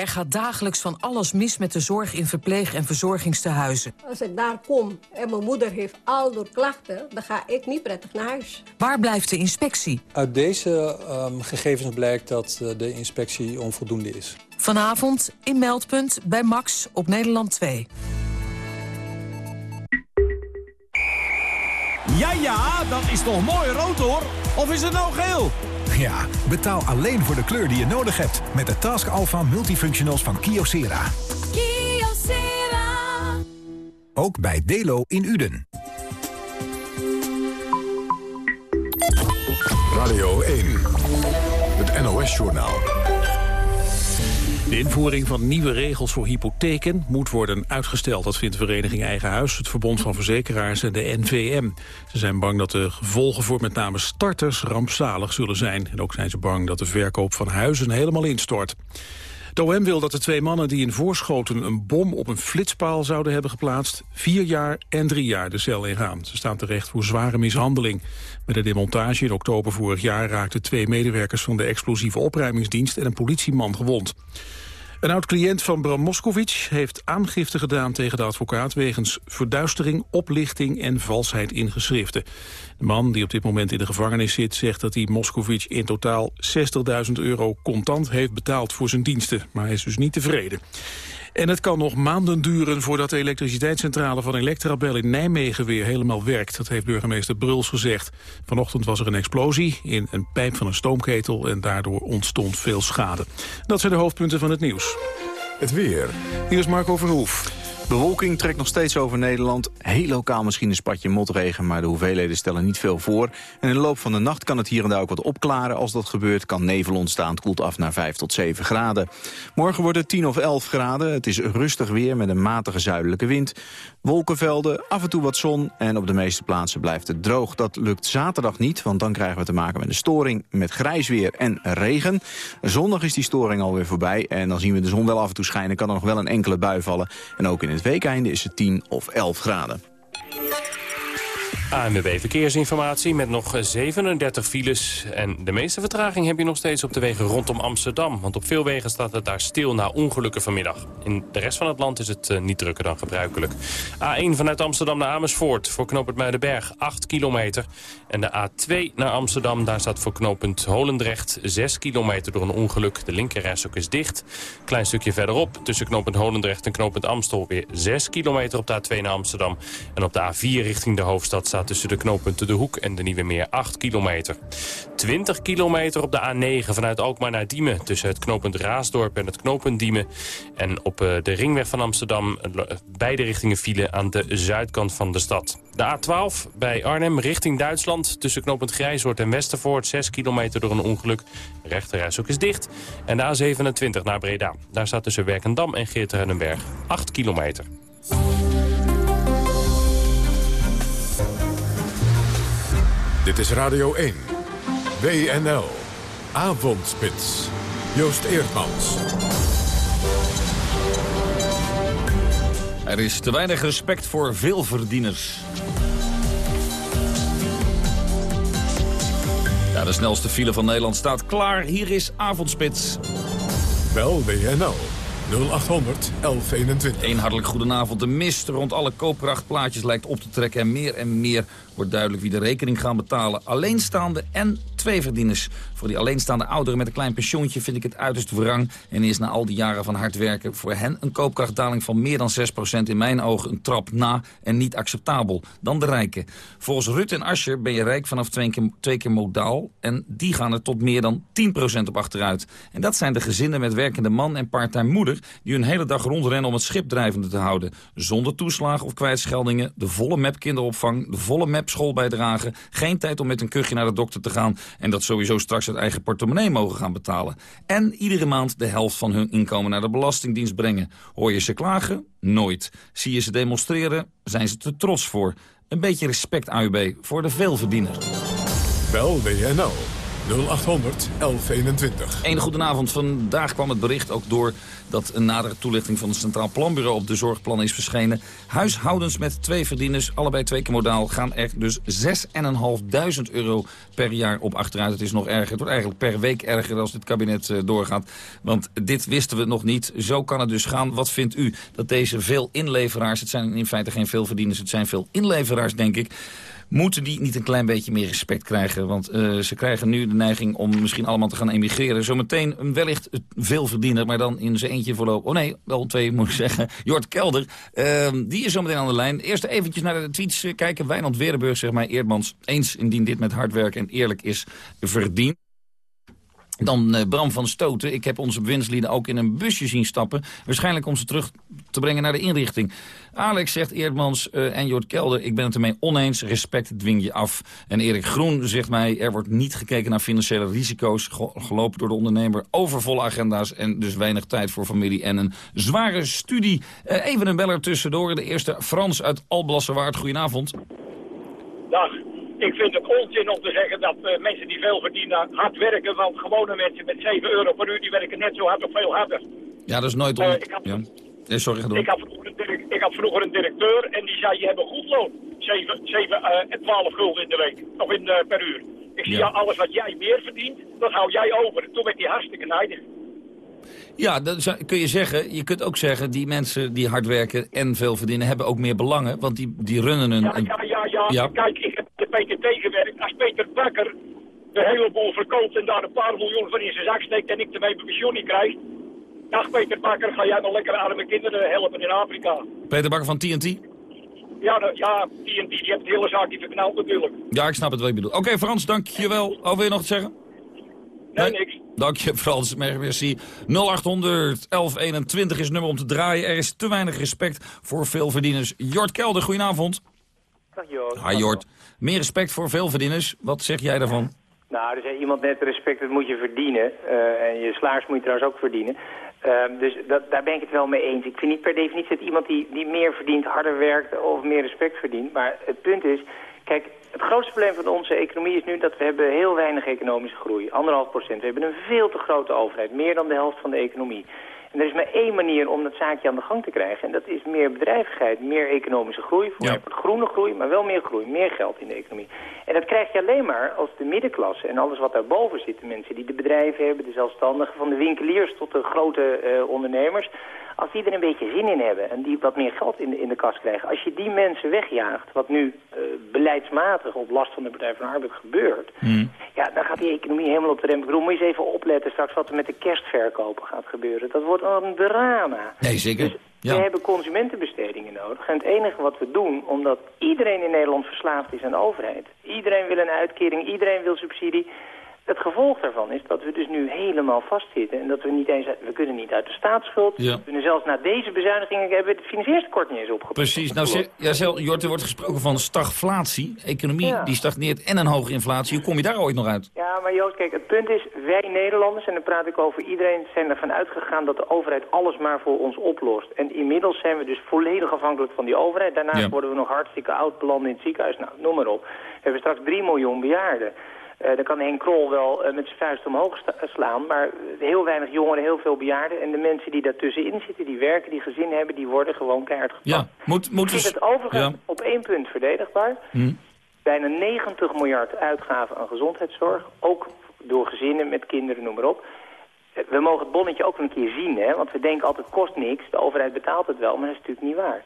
S27: Er gaat dagelijks van alles mis met de zorg in verpleeg- en verzorgingstehuizen.
S28: Als ik daar kom en mijn moeder heeft al door klachten... dan ga ik niet prettig naar huis.
S27: Waar blijft de inspectie?
S29: Uit deze um, gegevens blijkt dat uh, de inspectie onvoldoende is.
S27: Vanavond in Meldpunt bij Max op Nederland 2.
S6: Ja, ja, dat is toch mooi rood hoor? Of is het nou geel?
S7: Ja, betaal alleen voor de kleur die je nodig hebt. Met de Task Alpha Multifunctionals van Kyocera.
S28: Kyocera.
S7: Ook bij Delo in Uden.
S1: Radio 1. Het NOS-journaal.
S25: De invoering van nieuwe regels voor hypotheken moet worden uitgesteld. Dat vindt de vereniging Eigen Huis, het Verbond van Verzekeraars en de NVM. Ze zijn bang dat de gevolgen voor met name starters rampzalig zullen zijn. En ook zijn ze bang dat de verkoop van huizen helemaal instort. De OM wil dat de twee mannen die in Voorschoten een bom op een flitspaal zouden hebben geplaatst... vier jaar en drie jaar de cel ingaan. Ze staan terecht voor zware mishandeling. Met de demontage in oktober vorig jaar raakten twee medewerkers van de explosieve opruimingsdienst en een politieman gewond. Een oud-cliënt van Bram Moskowitz heeft aangifte gedaan tegen de advocaat... wegens verduistering, oplichting en valsheid in geschriften. De man, die op dit moment in de gevangenis zit... zegt dat hij Moskowitz in totaal 60.000 euro contant heeft betaald voor zijn diensten. Maar hij is dus niet tevreden. En het kan nog maanden duren voordat de elektriciteitscentrale van Electrabel in Nijmegen weer helemaal werkt. Dat heeft burgemeester Bruls gezegd. Vanochtend was er een explosie in een pijp van een stoomketel en daardoor ontstond veel schade. Dat zijn de hoofdpunten van het nieuws.
S1: Het weer.
S25: Hier is Marco Verhoef.
S30: Bewolking trekt nog steeds over Nederland. Heel lokaal misschien een spatje motregen, maar de hoeveelheden stellen niet veel voor. En in de loop van de nacht kan het hier en daar ook wat opklaren. Als dat gebeurt kan nevel ontstaan. Het koelt af naar 5 tot 7 graden. Morgen wordt het 10 of 11 graden. Het is rustig weer met een matige zuidelijke wind. Wolkenvelden, af en toe wat zon en op de meeste plaatsen blijft het droog. Dat lukt zaterdag niet, want dan krijgen we te maken met een storing met grijs weer en regen. Zondag is die storing alweer voorbij en dan zien we de zon wel af en toe schijnen. Kan er nog wel een enkele bui vallen. En ook in het weekeinde is het 10 of 11 graden.
S3: ANWB Verkeersinformatie met nog 37 files. En de meeste vertraging heb je nog steeds op de wegen rondom Amsterdam. Want op veel wegen staat het daar stil na ongelukken vanmiddag. In de rest van het land is het uh, niet drukker dan gebruikelijk. A1 vanuit Amsterdam naar Amersfoort voor knooppunt Muidenberg 8 kilometer. En de A2 naar Amsterdam, daar staat voor knooppunt Holendrecht 6 kilometer door een ongeluk. De linkerrijstok is dicht. Klein stukje verderop tussen knooppunt Holendrecht en knooppunt Amstel weer 6 kilometer op de A2 naar Amsterdam. En op de A4 richting de hoofdstad staat tussen de knooppunten De Hoek en de Nieuwe Meer 8 kilometer. 20 kilometer op de A9 vanuit Alkmaar naar Diemen... tussen het knooppunt Raasdorp en het knooppunt Diemen. En op de ringweg van Amsterdam beide richtingen file aan de zuidkant van de stad. De A12 bij Arnhem richting Duitsland tussen knooppunt Grijshoort en Westervoort... 6 kilometer door een ongeluk. Rechterreis ook is dicht. En de A27 naar Breda. Daar staat tussen Werkendam en Geertruidenberg 8 kilometer.
S1: Dit is Radio 1. WNL. Avondspits. Joost Eerdmans.
S24: Er is te weinig respect voor veelverdieners. Ja, de snelste file van Nederland staat klaar. Hier is Avondspits.
S1: Bel WNL 0800 1121.
S24: Een hartelijk goedenavond. De mist rond alle koopkrachtplaatjes lijkt op te trekken... en meer en meer wordt duidelijk wie de rekening gaan betalen. Alleenstaande en tweeverdieners. Voor die alleenstaande ouderen met een klein pensioentje vind ik het uiterst wrang. En is na al die jaren van hard werken voor hen een koopkrachtdaling van meer dan 6% in mijn ogen een trap na en niet acceptabel. Dan de rijken. Volgens Rutte en Ascher ben je rijk vanaf twee keer, twee keer modaal. En die gaan er tot meer dan 10% op achteruit. En dat zijn de gezinnen met werkende man en parttime moeder... die hun hele dag rondrennen om het schip drijvende te houden. Zonder toeslagen of kwijtscheldingen, de volle map kinderopvang... de volle map schoolbijdrage, geen tijd om met een kuchje naar de dokter te gaan... en dat sowieso straks uit eigen portemonnee mogen gaan betalen. En iedere maand de helft van hun inkomen naar de Belastingdienst brengen. Hoor je ze klagen? Nooit. Zie je ze demonstreren? Zijn ze te trots voor. Een beetje respect, AUB, voor de veelverdiener.
S1: Bel WNL 0800 1121.
S24: Een goedenavond. Vandaag kwam het bericht ook door dat een nadere toelichting van het Centraal Planbureau op de zorgplannen is verschenen. Huishoudens met twee verdieners, allebei twee keer modaal, gaan er dus 6.500 euro per jaar op achteruit. Het is nog erger. Het wordt eigenlijk per week erger als dit kabinet uh, doorgaat. Want dit wisten we nog niet. Zo kan het dus gaan. Wat vindt u dat deze veel inleveraars, het zijn in feite geen veel verdieners, het zijn veel inleveraars denk ik Moeten die niet een klein beetje meer respect krijgen? Want uh, ze krijgen nu de neiging om misschien allemaal te gaan emigreren. Zometeen een wellicht veel verdiener, maar dan in zijn eentje voorlopig. Oh nee, wel twee moet ik zeggen. Jort Kelder, uh, die is zometeen aan de lijn. Eerst eventjes naar de tweets uh, kijken. Wijnand Weerdenburg zegt mij Eerdmans eens indien dit met hard werken en eerlijk is verdiend. Dan uh, Bram van Stoten. Ik heb onze bewindslieden ook in een busje zien stappen. Waarschijnlijk om ze terug te brengen naar de inrichting. Alex zegt Eerdmans uh, en Jort Kelder, ik ben het ermee oneens. Respect dwing je af. En Erik Groen zegt mij, er wordt niet gekeken naar financiële risico's. Gelopen door de ondernemer. Overvolle agenda's en dus weinig tijd voor familie. En een zware studie. Uh, even een beller tussendoor. De eerste Frans uit Alblasserwaard. Goedenavond.
S31: Dag. Ik vind het onzin om te zeggen dat uh, mensen die veel verdienen hard werken. Want gewone mensen met 7 euro per uur die werken net zo hard of veel harder.
S24: Ja, dat is nooit...
S31: Uh,
S24: ik, had, ja. nee, sorry.
S31: Ik had, ik had vroeger een directeur en die zei je hebt een goed loon. 7, 7 uh, 12 gulden in de week. Of in, per uur. Ik zie ja. alles wat jij meer verdient, dat hou jij over. Toen werd hij hartstikke nijdig.
S24: Ja, dat kun je zeggen. Je kunt ook zeggen, die mensen die hard werken en veel verdienen... hebben ook meer belangen, want die, die runnen een...
S31: Ja, ja, ja, ja. ja. Kijk, ik heb de PTT gewerkt. Als Peter Bakker de hele boel verkoopt en daar een paar miljoen van in zijn zak steekt... en ik ermee pensioen niet krijg... Dag Peter Bakker, ga jij nog lekker arme kinderen helpen in Afrika.
S24: Peter Bakker van TNT?
S31: Ja, de, ja, TNT, die heeft de hele zaak die verknald natuurlijk.
S24: Ja, ik snap het wat je bedoelt. Oké, okay, Frans, dank je wel. Wil je nog wat zeggen?
S31: Nee, niks.
S24: Dank je, Frans. Merci. 0800 1121 is het nummer om te draaien. Er is te weinig respect voor veelverdieners. Jort Kelder, goedenavond.
S32: Dag Jort.
S24: Hi Jort. Meer respect voor veelverdieners. Wat zeg jij daarvan?
S32: Nou, er zei iemand net, respect dat moet je verdienen. Uh, en je slaars moet je trouwens ook verdienen. Uh, dus dat, daar ben ik het wel mee eens. Ik vind niet per definitie dat iemand die, die meer verdient, harder werkt of meer respect verdient. Maar het punt is, kijk, het grootste probleem van onze economie is nu dat we hebben heel weinig economische groei. Anderhalf procent. We hebben een veel te grote overheid. Meer dan de helft van de economie. En er is maar één manier om dat zaakje aan de gang te krijgen. En dat is meer bedrijvigheid, meer economische groei. Voor ja. groene groei, maar wel meer groei, meer geld in de economie. En dat krijg je alleen maar als de middenklasse en alles wat daarboven zit. De mensen die de bedrijven hebben, de zelfstandigen, van de winkeliers tot de grote uh, ondernemers als die er een beetje zin in hebben en die wat meer geld in de, in de kas krijgen... als je die mensen wegjaagt, wat nu uh, beleidsmatig op last van de Partij van de Arbeid gebeurt... Mm. Ja, dan gaat die economie helemaal op de rem. Ik bedoel, moet je eens even opletten straks wat er met de kerstverkopen gaat gebeuren. Dat wordt een drama.
S24: Nee, zeker.
S32: Dus ja. we hebben consumentenbestedingen nodig. En het enige wat we doen, omdat iedereen in Nederland verslaafd is aan de overheid... iedereen wil een uitkering, iedereen wil subsidie... Het gevolg daarvan is dat we dus nu helemaal vastzitten. En dat we niet eens, we kunnen niet uit de staatsschuld. Ja. We kunnen zelfs na deze bezuinigingen hebben we het financiële tekort niet eens opgepakt.
S24: Precies. Nou, ja, Jort, er wordt gesproken van stagflatie. Economie ja. die stagneert en een hoge inflatie. Hoe kom je daar ooit nog uit?
S32: Ja, maar Joost, kijk, het punt is, wij Nederlanders, en dan praat ik over iedereen, zijn ervan uitgegaan dat de overheid alles maar voor ons oplost. En inmiddels zijn we dus volledig afhankelijk van die overheid. Daarnaast ja. worden we nog hartstikke oud belanden in het ziekenhuis. Nou, noem maar op. We hebben straks 3 miljoen bejaarden. Uh, dan kan Henk Krol wel uh, met zijn vuist omhoog slaan, maar heel weinig jongeren, heel veel bejaarden. En de mensen die daartussenin zitten, die werken, die gezin hebben, die worden gewoon keihard gepakt.
S24: Ja, moet, moet
S32: vind het overigens ja. op één punt verdedigbaar. Hm. Bijna 90 miljard uitgaven aan gezondheidszorg, ook door gezinnen met kinderen, noem maar op. We mogen het bonnetje ook een keer zien, hè? want we denken altijd kost niks, de overheid betaalt het wel, maar dat is natuurlijk niet waar.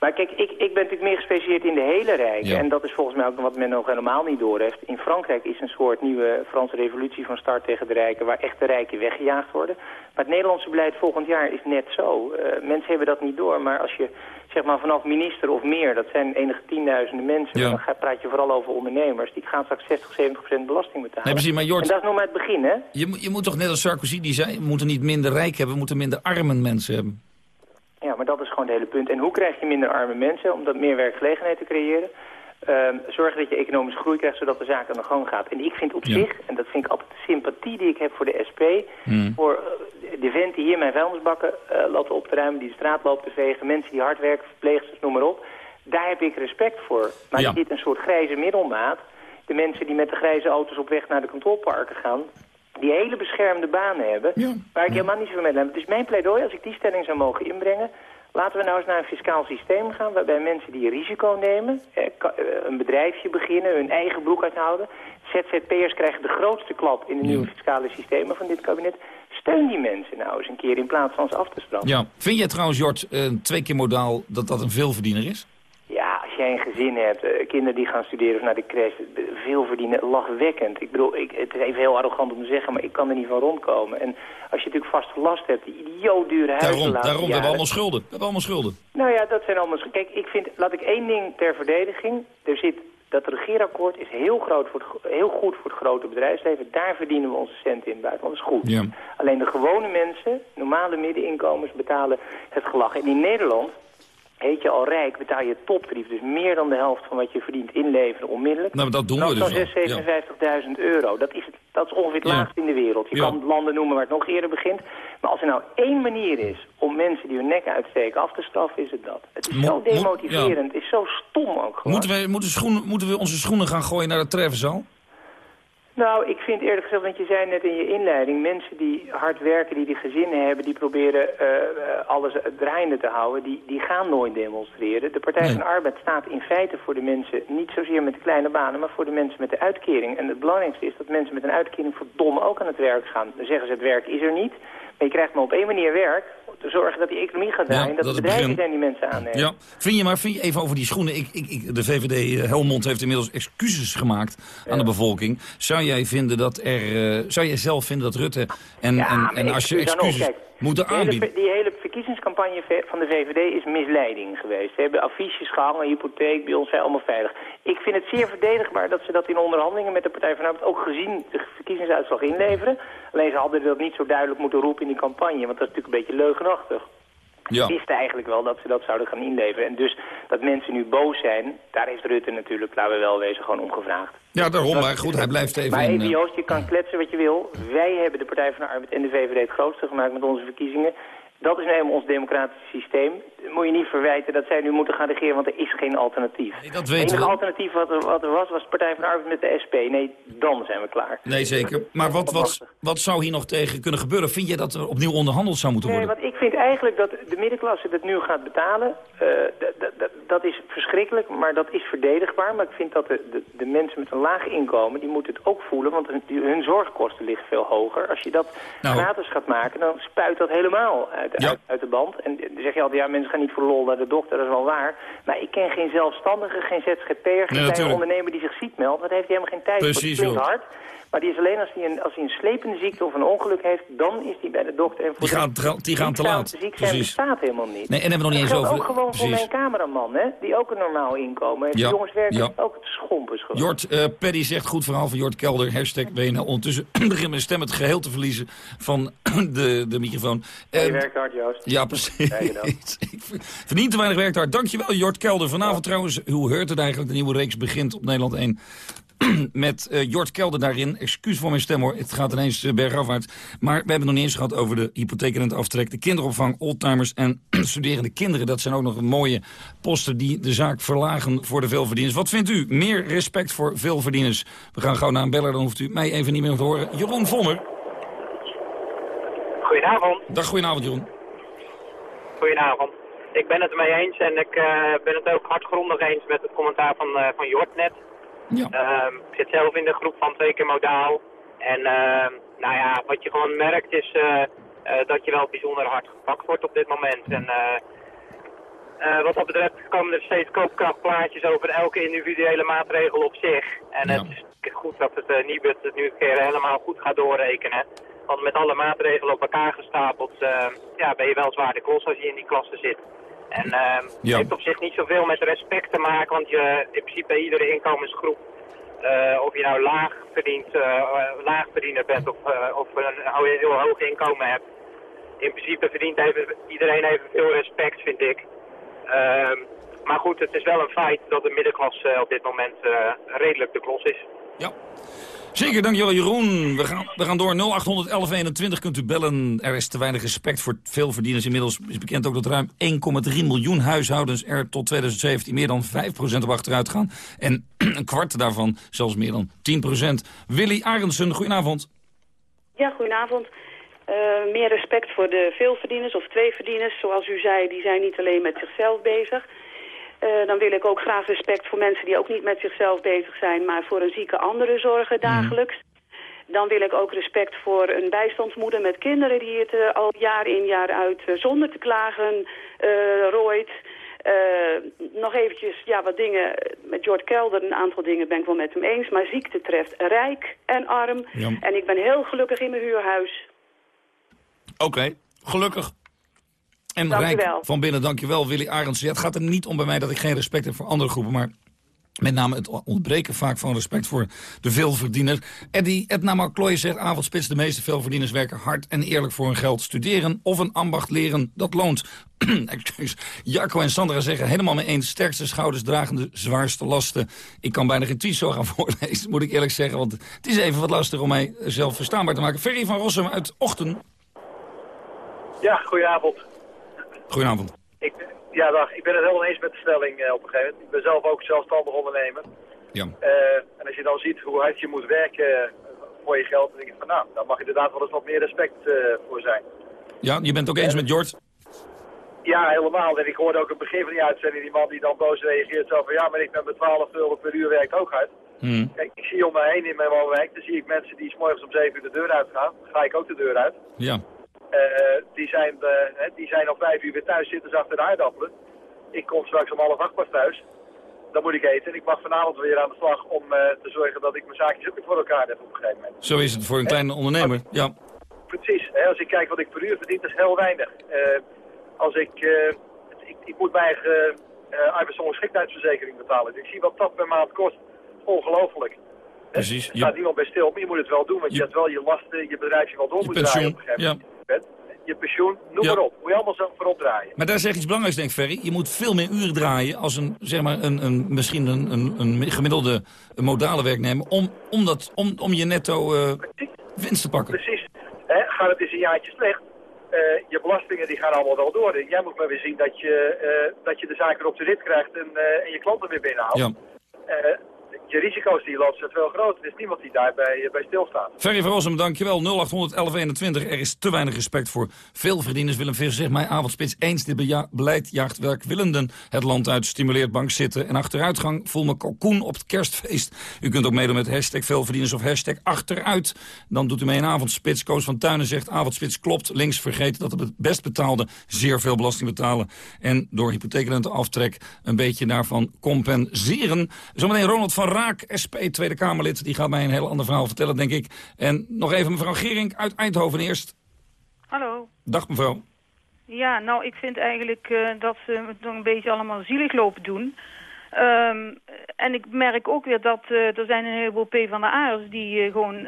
S32: Maar kijk, ik, ik ben natuurlijk meer gespecialiseerd in de hele Rijk. Ja. En dat is volgens mij ook wat men nog helemaal niet doorheeft. In Frankrijk is een soort nieuwe Franse revolutie van start tegen de rijken... waar echt de rijken weggejaagd worden. Maar het Nederlandse beleid volgend jaar is net zo. Uh, mensen hebben dat niet door, maar als je zeg maar vanaf minister of meer... dat zijn enige tienduizenden mensen, ja. dan praat je vooral over ondernemers... die gaan straks 60, 70 procent belasting betalen.
S24: Nee, precies, maar Jort,
S32: en dat is nog maar het begin, hè?
S24: Je, je moet toch net als Sarkozy die zei... we moeten niet minder rijk hebben, we moeten minder arme mensen hebben.
S32: Ja, maar dat is gewoon het hele punt. En hoe krijg je minder arme mensen om dat meer werkgelegenheid te creëren? Uh, zorgen dat je economische groei krijgt, zodat de zaak aan de gang gaat. En ik vind op ja. zich, en dat vind ik altijd de sympathie die ik heb voor de SP... Mm. voor uh, de vent die hier mijn vuilnisbakken uh, laten op te ruimen... die de straat loopt te vegen, mensen die hard werken, verpleegsters, noem maar op... daar heb ik respect voor. Maar ja. zit een soort grijze middelmaat de mensen die met de grijze auto's op weg naar de kantoorparken gaan... die hele beschermde banen hebben, waar ik helemaal niet zo mee heb. Dus mijn pleidooi, als ik die stelling zou mogen inbrengen... Laten we nou eens naar een fiscaal systeem gaan... waarbij mensen die risico nemen, eh, eh, een bedrijfje beginnen... hun eigen broek uithouden. ZZP'ers krijgen de grootste klap in de nieuwe fiscale systemen van dit kabinet. Steun die mensen nou eens een keer in plaats van ze af te straffen.
S24: Ja. Vind jij trouwens, Jort, eh, twee keer modaal dat dat een veelverdiener is?
S32: Ja, als jij een gezin hebt, eh, kinderen die gaan studeren of naar de crash, veel verdienen, lachwekkend. Ik bedoel, ik, het is even heel arrogant om te zeggen, maar ik kan er niet van rondkomen. En als je natuurlijk vaste last hebt, die idioot dure huizen
S24: Daarom, daarom we hebben
S32: jaren-
S24: allemaal schulden. We hebben allemaal schulden.
S32: Nou ja, dat zijn allemaal... Kijk, ik vind, laat ik één ding ter verdediging. Er zit, dat regeerakkoord is heel, groot voor het, heel goed voor het grote bedrijfsleven. Daar verdienen we onze centen in buiten, want dat is goed.
S24: Ja.
S32: Alleen de gewone mensen, normale middeninkomens, betalen het gelag. En in Nederland, heet je al rijk, betaal je toptarief. Dus meer dan de helft van wat je verdient inleveren onmiddellijk.
S24: Nou, dat doen
S32: En
S24: we dus
S32: is
S24: wel.
S32: dan 57.000 euro. Dat is, dat is ongeveer het
S24: Ja.
S32: laagste in de wereld. Je
S24: Ja.
S32: kan landen noemen waar het nog eerder begint. Maar als er nou één manier is om mensen die hun nek uitsteken af te straffen, is het dat. Het is
S24: Mo-
S32: zo
S24: mo-
S32: demotiverend, het is zo stom ook gewoon.
S24: Moeten we, moeten, schoenen, moeten we onze schoenen gaan gooien naar de treffenzaal?
S32: Nou, ik vind eerlijk gezegd, want je zei net in je inleiding... mensen die hard werken, die die gezinnen hebben... die proberen eh, eh, alles draaiende te houden... Die, die gaan nooit demonstreren. De Partij van de Arbeid staat in feite voor de mensen... niet zozeer met de kleine banen, maar voor de mensen met de uitkering. En het belangrijkste is dat mensen met een uitkering... verdomme ook aan het werk gaan. Dan zeggen ze het werk is er niet... maar je krijgt maar op één manier werk... te zorgen dat die economie gaat draaien... en dat,
S24: dat
S32: de bedrijven
S24: begin-
S32: zijn die mensen aannemen.
S24: Ja. Vind je maar, vind je even over die schoenen. Ik, ik, ik, de VVD eh, Helmond heeft inmiddels excuses gemaakt aan de bevolking. Zou jij vinden dat er, eh, zou jij zelf vinden dat Rutte en, en, en als je
S32: ook.
S24: excuses moeten aanbieden?
S32: die hele verkiezingscampagne ve- van de VVD is misleiding geweest. Ze hebben affiches gehangen, hypotheek, bij ons zijn allemaal veilig. Ik vind het zeer verdedigbaar dat ze dat in onderhandelingen met de Partij van de Arbeid ook gezien de verkiezingsuitslag inleveren. Alleen ze hadden dat niet zo duidelijk moeten roepen in die campagne, want dat is natuurlijk een beetje leugenachtig.
S24: Ja.
S32: Ze wisten eigenlijk wel dat ze dat zouden gaan inleveren. En dus dat mensen nu boos zijn, daar heeft Rutte natuurlijk, laten we wel wezen, gewoon om gevraagd.
S24: Ja, daarom. Maar goed, hij blijft even
S32: Maar even
S24: eh,
S32: Joost, je kan kletsen wat je wil. Wij hebben de Partij van de Arbeid en de VVD het grootste gemaakt met onze verkiezingen. Dat is nou eenmaal ons democratisch systeem. Moet je niet verwijten dat zij nu moeten gaan regeren, want er is geen alternatief.
S24: dat
S32: Het
S24: weten
S32: enige
S24: we.
S32: alternatief wat er, wat er was, was de Partij van de Arbeid met de SP. Nee, dan zijn we klaar.
S24: Nee, zeker. Maar wat, wat, wat zou hier nog tegen kunnen gebeuren? Vind je dat er opnieuw onderhandeld zou moeten
S32: Nee,
S24: worden?
S32: want ik vind eigenlijk dat de middenklasse dat nu gaat betalen. eh, dat is verschrikkelijk, maar dat is verdedigbaar. Maar ik vind dat de, de, de mensen met een laag inkomen, die moeten het ook voelen. Want hun, hun zorgkosten liggen veel hoger. Als je dat
S24: Nou.
S32: gratis gaat maken, dan spuit dat helemaal uit, uit, uit de band. En dan zeg je altijd, ja, mensen gaan niet voor lol naar de dokter, dat is wel waar. Maar ik ken geen zelfstandige, geen ZZP'er, geen ondernemer die zich ziek meldt. Want heeft hij helemaal geen tijd voor.
S24: Precies,
S32: Het hard. Maar die is alleen als hij, een, als hij een slepende ziekte of een ongeluk heeft, dan is hij bij de dokter. En voor
S24: Die gaan te- die gaan te laat.
S32: Ziek zijn
S24: Precies.
S32: bestaat helemaal niet.
S24: Nee, en hebben we nog niet eens over-
S32: ook gewoon voor
S24: precies.
S32: mijn cameraman, hè? Die ook een normaal inkomen heeft.
S24: Ja,
S32: Die jongens werken
S24: ja.
S32: ook het schompers gewoon.
S24: Jort, eh Paddy zegt goed verhaal van Jort Kelder. Hashtag WNL. Ondertussen begint mijn stem het geheel te verliezen van de, de microfoon.
S32: Ja, je werkt hard, Joost.
S24: Ja, precies. Ik verdien te weinig werk hard. Dankjewel, Jort Kelder. Vanavond trouwens, hoe heurt het eigenlijk? De nieuwe reeks begint op Nederland 1. Met eh, Jort Kelder daarin. Excuus voor mijn stem hoor, het gaat ineens uh, bergafwaarts. Maar we hebben het nog niet eens gehad over de hypotheek en het aftrek... de kinderopvang, oldtimers en studerende kinderen. Dat zijn ook nog mooie posten die de zaak verlagen voor de veelverdieners. Wat vindt u? Meer respect voor veelverdieners. We gaan gauw naar een beller, dan hoeft u mij even niet meer te horen. Jeroen Vonner.
S33: Goedenavond.
S24: Dag, goedenavond Jeroen.
S33: Goedenavond. Ik ben het ermee eens en ik eh, ben het ook hardgrondig eens met het commentaar van, eh, van Jort net. Ehm, ik zit zelf in de groep van twee keer modaal. En ehm, nou ja, wat je gewoon merkt is eh, eh, dat je wel bijzonder hard gepakt wordt op dit moment. En eh, wat dat betreft komen er steeds koopkrachtplaatjes over elke individuele maatregel op zich. En het is goed dat het uh, Nibud het nu een keer helemaal goed gaat doorrekenen. Want met alle maatregelen op elkaar gestapeld ja, ben je wel zwaar de klos als je in die klasse zit. En uh, het heeft op zich niet zoveel met respect te maken, want je, in principe iedere inkomensgroep, uh, of je nou laag verdient, uh, laagverdiener bent of, of een heel hoog inkomen hebt, in principe verdient even, iedereen evenveel respect, vind ik. Ehm, maar goed, het is wel een feit dat de middenklasse op dit moment redelijk de klos is.
S24: Ja. Zeker, dankjewel Jeroen. We gaan, we gaan door. 0800 1121 kunt u bellen. Er is te weinig respect voor veel verdieners. Inmiddels is bekend ook dat ruim 1,3 miljoen huishoudens er tot 2017 meer dan 5% op achteruit gaan. En een kwart daarvan zelfs meer dan 10%. Willy Arendsen, goedenavond.
S34: Ja, goedenavond. Uh, meer respect voor de veelverdieners of tweeverdieners. Zoals u zei, die zijn niet alleen met zichzelf bezig. Uh, dan wil ik ook graag respect voor mensen die ook niet met zichzelf bezig zijn... maar voor een zieke andere zorgen dagelijks. Dan wil ik ook respect voor een bijstandsmoeder met kinderen... die het uh, al jaar in jaar uit zonder te klagen rooit... nog eventjes, ja, wat dingen met George Kelder, een aantal dingen ben ik wel met hem eens. Maar ziekte treft rijk en arm. En ik ben heel gelukkig in mijn huurhuis.
S24: Oké, gelukkig. En
S34: Dank
S24: rijk
S34: wel.
S24: van binnen, dankjewel Willy Arends. Ja, het gaat er niet om bij mij dat ik geen respect heb voor andere groepen, maar met name het ontbreken vaak van respect voor de veelverdiener. Eddie Edna Marklooi zegt, avondspits, de meeste veelverdieners werken hard en eerlijk voor hun geld. Studeren of een ambacht leren, dat loont. Excuus. Jacco en Sandra zeggen, helemaal mee eens, sterkste schouders dragen de zwaarste lasten. Ik kan bijna geen tweets zo gaan voorlezen, moet ik eerlijk zeggen, want het is even wat lastig om mij zelf verstaanbaar te maken. Ferry van Rossum uit Ochten.
S35: Ja, goedenavond.
S24: Goedenavond.
S35: Ik, ja, dag. Ik ben het helemaal eens met de stelling eh, op een gegeven moment. Ik ben zelf ook zelfstandig ondernemer.
S24: Ja.
S35: Eh, en als je dan ziet hoe hard je moet werken eh, voor je geld, dan denk ik van nou, daar mag inderdaad wel eens wat meer respect voor zijn.
S24: Ja, je bent ook eens met George?
S35: Ja, helemaal. En ik hoorde ook het begin van die uitzending die man die dan boos reageert zo van ja, maar ik ben met 12 euro per uur werk ook hard.
S24: Hmm.
S35: Kijk, ik zie om me heen in mijn woonwijk, dan zie ik mensen die s morgens om 7 uur de deur uitgaan. Dan ga ik ook de deur uit.
S24: Ja.
S35: Eh, die, zijn, hè, die zijn om vijf uur weer thuis, zitten ze achter de aardappelen. Ik kom straks om half acht pas thuis. Dan moet ik eten. En ik mag vanavond weer aan de slag om eh, te zorgen dat ik mijn zaakjes ook weer voor elkaar heb op een gegeven moment.
S24: Zo is het voor een kleine ondernemer, ja.
S35: Precies. Hè, als ik kijk wat ik per uur verdien, dat is heel weinig. Als ik, ik, ik moet mijn eigen uh, arbeidsongeschiktheidsverzekering betalen. Dus ik zie wat dat per maand kost. Ongelooflijk.
S24: Precies.
S35: Er staat niemand bij stil, maar je moet het wel doen. Want je, hebt wel je lasten, je bedrijfje wel door
S24: Je
S35: moet draaien op een gegeven
S24: ja.
S35: Moment. Je pensioen, noem
S24: Ja.
S35: maar op. Moet je allemaal zelf voor opdraaien.
S24: Maar daar zeg iets belangrijks, denk ik, Ferry. Je moet veel meer uren draaien als een, zeg maar, een, een, misschien een, een, een gemiddelde modale werknemer... om, om, dat, om, om je netto eh, winst te pakken.
S35: Precies. Hè, gaat het eens een jaartje slecht, eh, je belastingen die gaan allemaal wel door. En jij moet maar weer zien dat je, eh, dat je de zaken op de rit krijgt en, en je klanten weer binnenhaalt.
S24: Ja.
S35: Je risico's die je loopt zijn veel groter. Er is niemand die daarbij bij stilstaat.
S24: Ferry van Rossum, dankjewel. 0800 1121. Er is te weinig respect voor veel verdieners. Willem Visser zegt mij avondspits eens. Dit beleid jaagt werkwillenden het land uit. Stimuleert bankzitten en achteruitgang. Voel me kalkoen op het kerstfeest. U kunt ook meedoen met hashtag veelverdieners of hashtag achteruit. Dan doet u mee een avondspits. Koos van Tuinen zegt avondspits klopt. Links vergeten dat de best betaalde zeer veel belasting betalen. En door hypotheekrenteaftrek een beetje daarvan compenseren. Zometeen Ronald van Raak, SP Tweede Kamerlid. Die gaat mij een heel ander verhaal vertellen, denk ik. En nog even mevrouw Gering uit Eindhoven eerst.
S36: Hallo.
S24: Dag mevrouw.
S36: Ja, nou, ik vind eigenlijk eh, dat ze het nog een beetje allemaal zielig lopen doen. Ehm, en ik merk ook weer dat eh, er zijn een heleboel PvdA'ers die eh, gewoon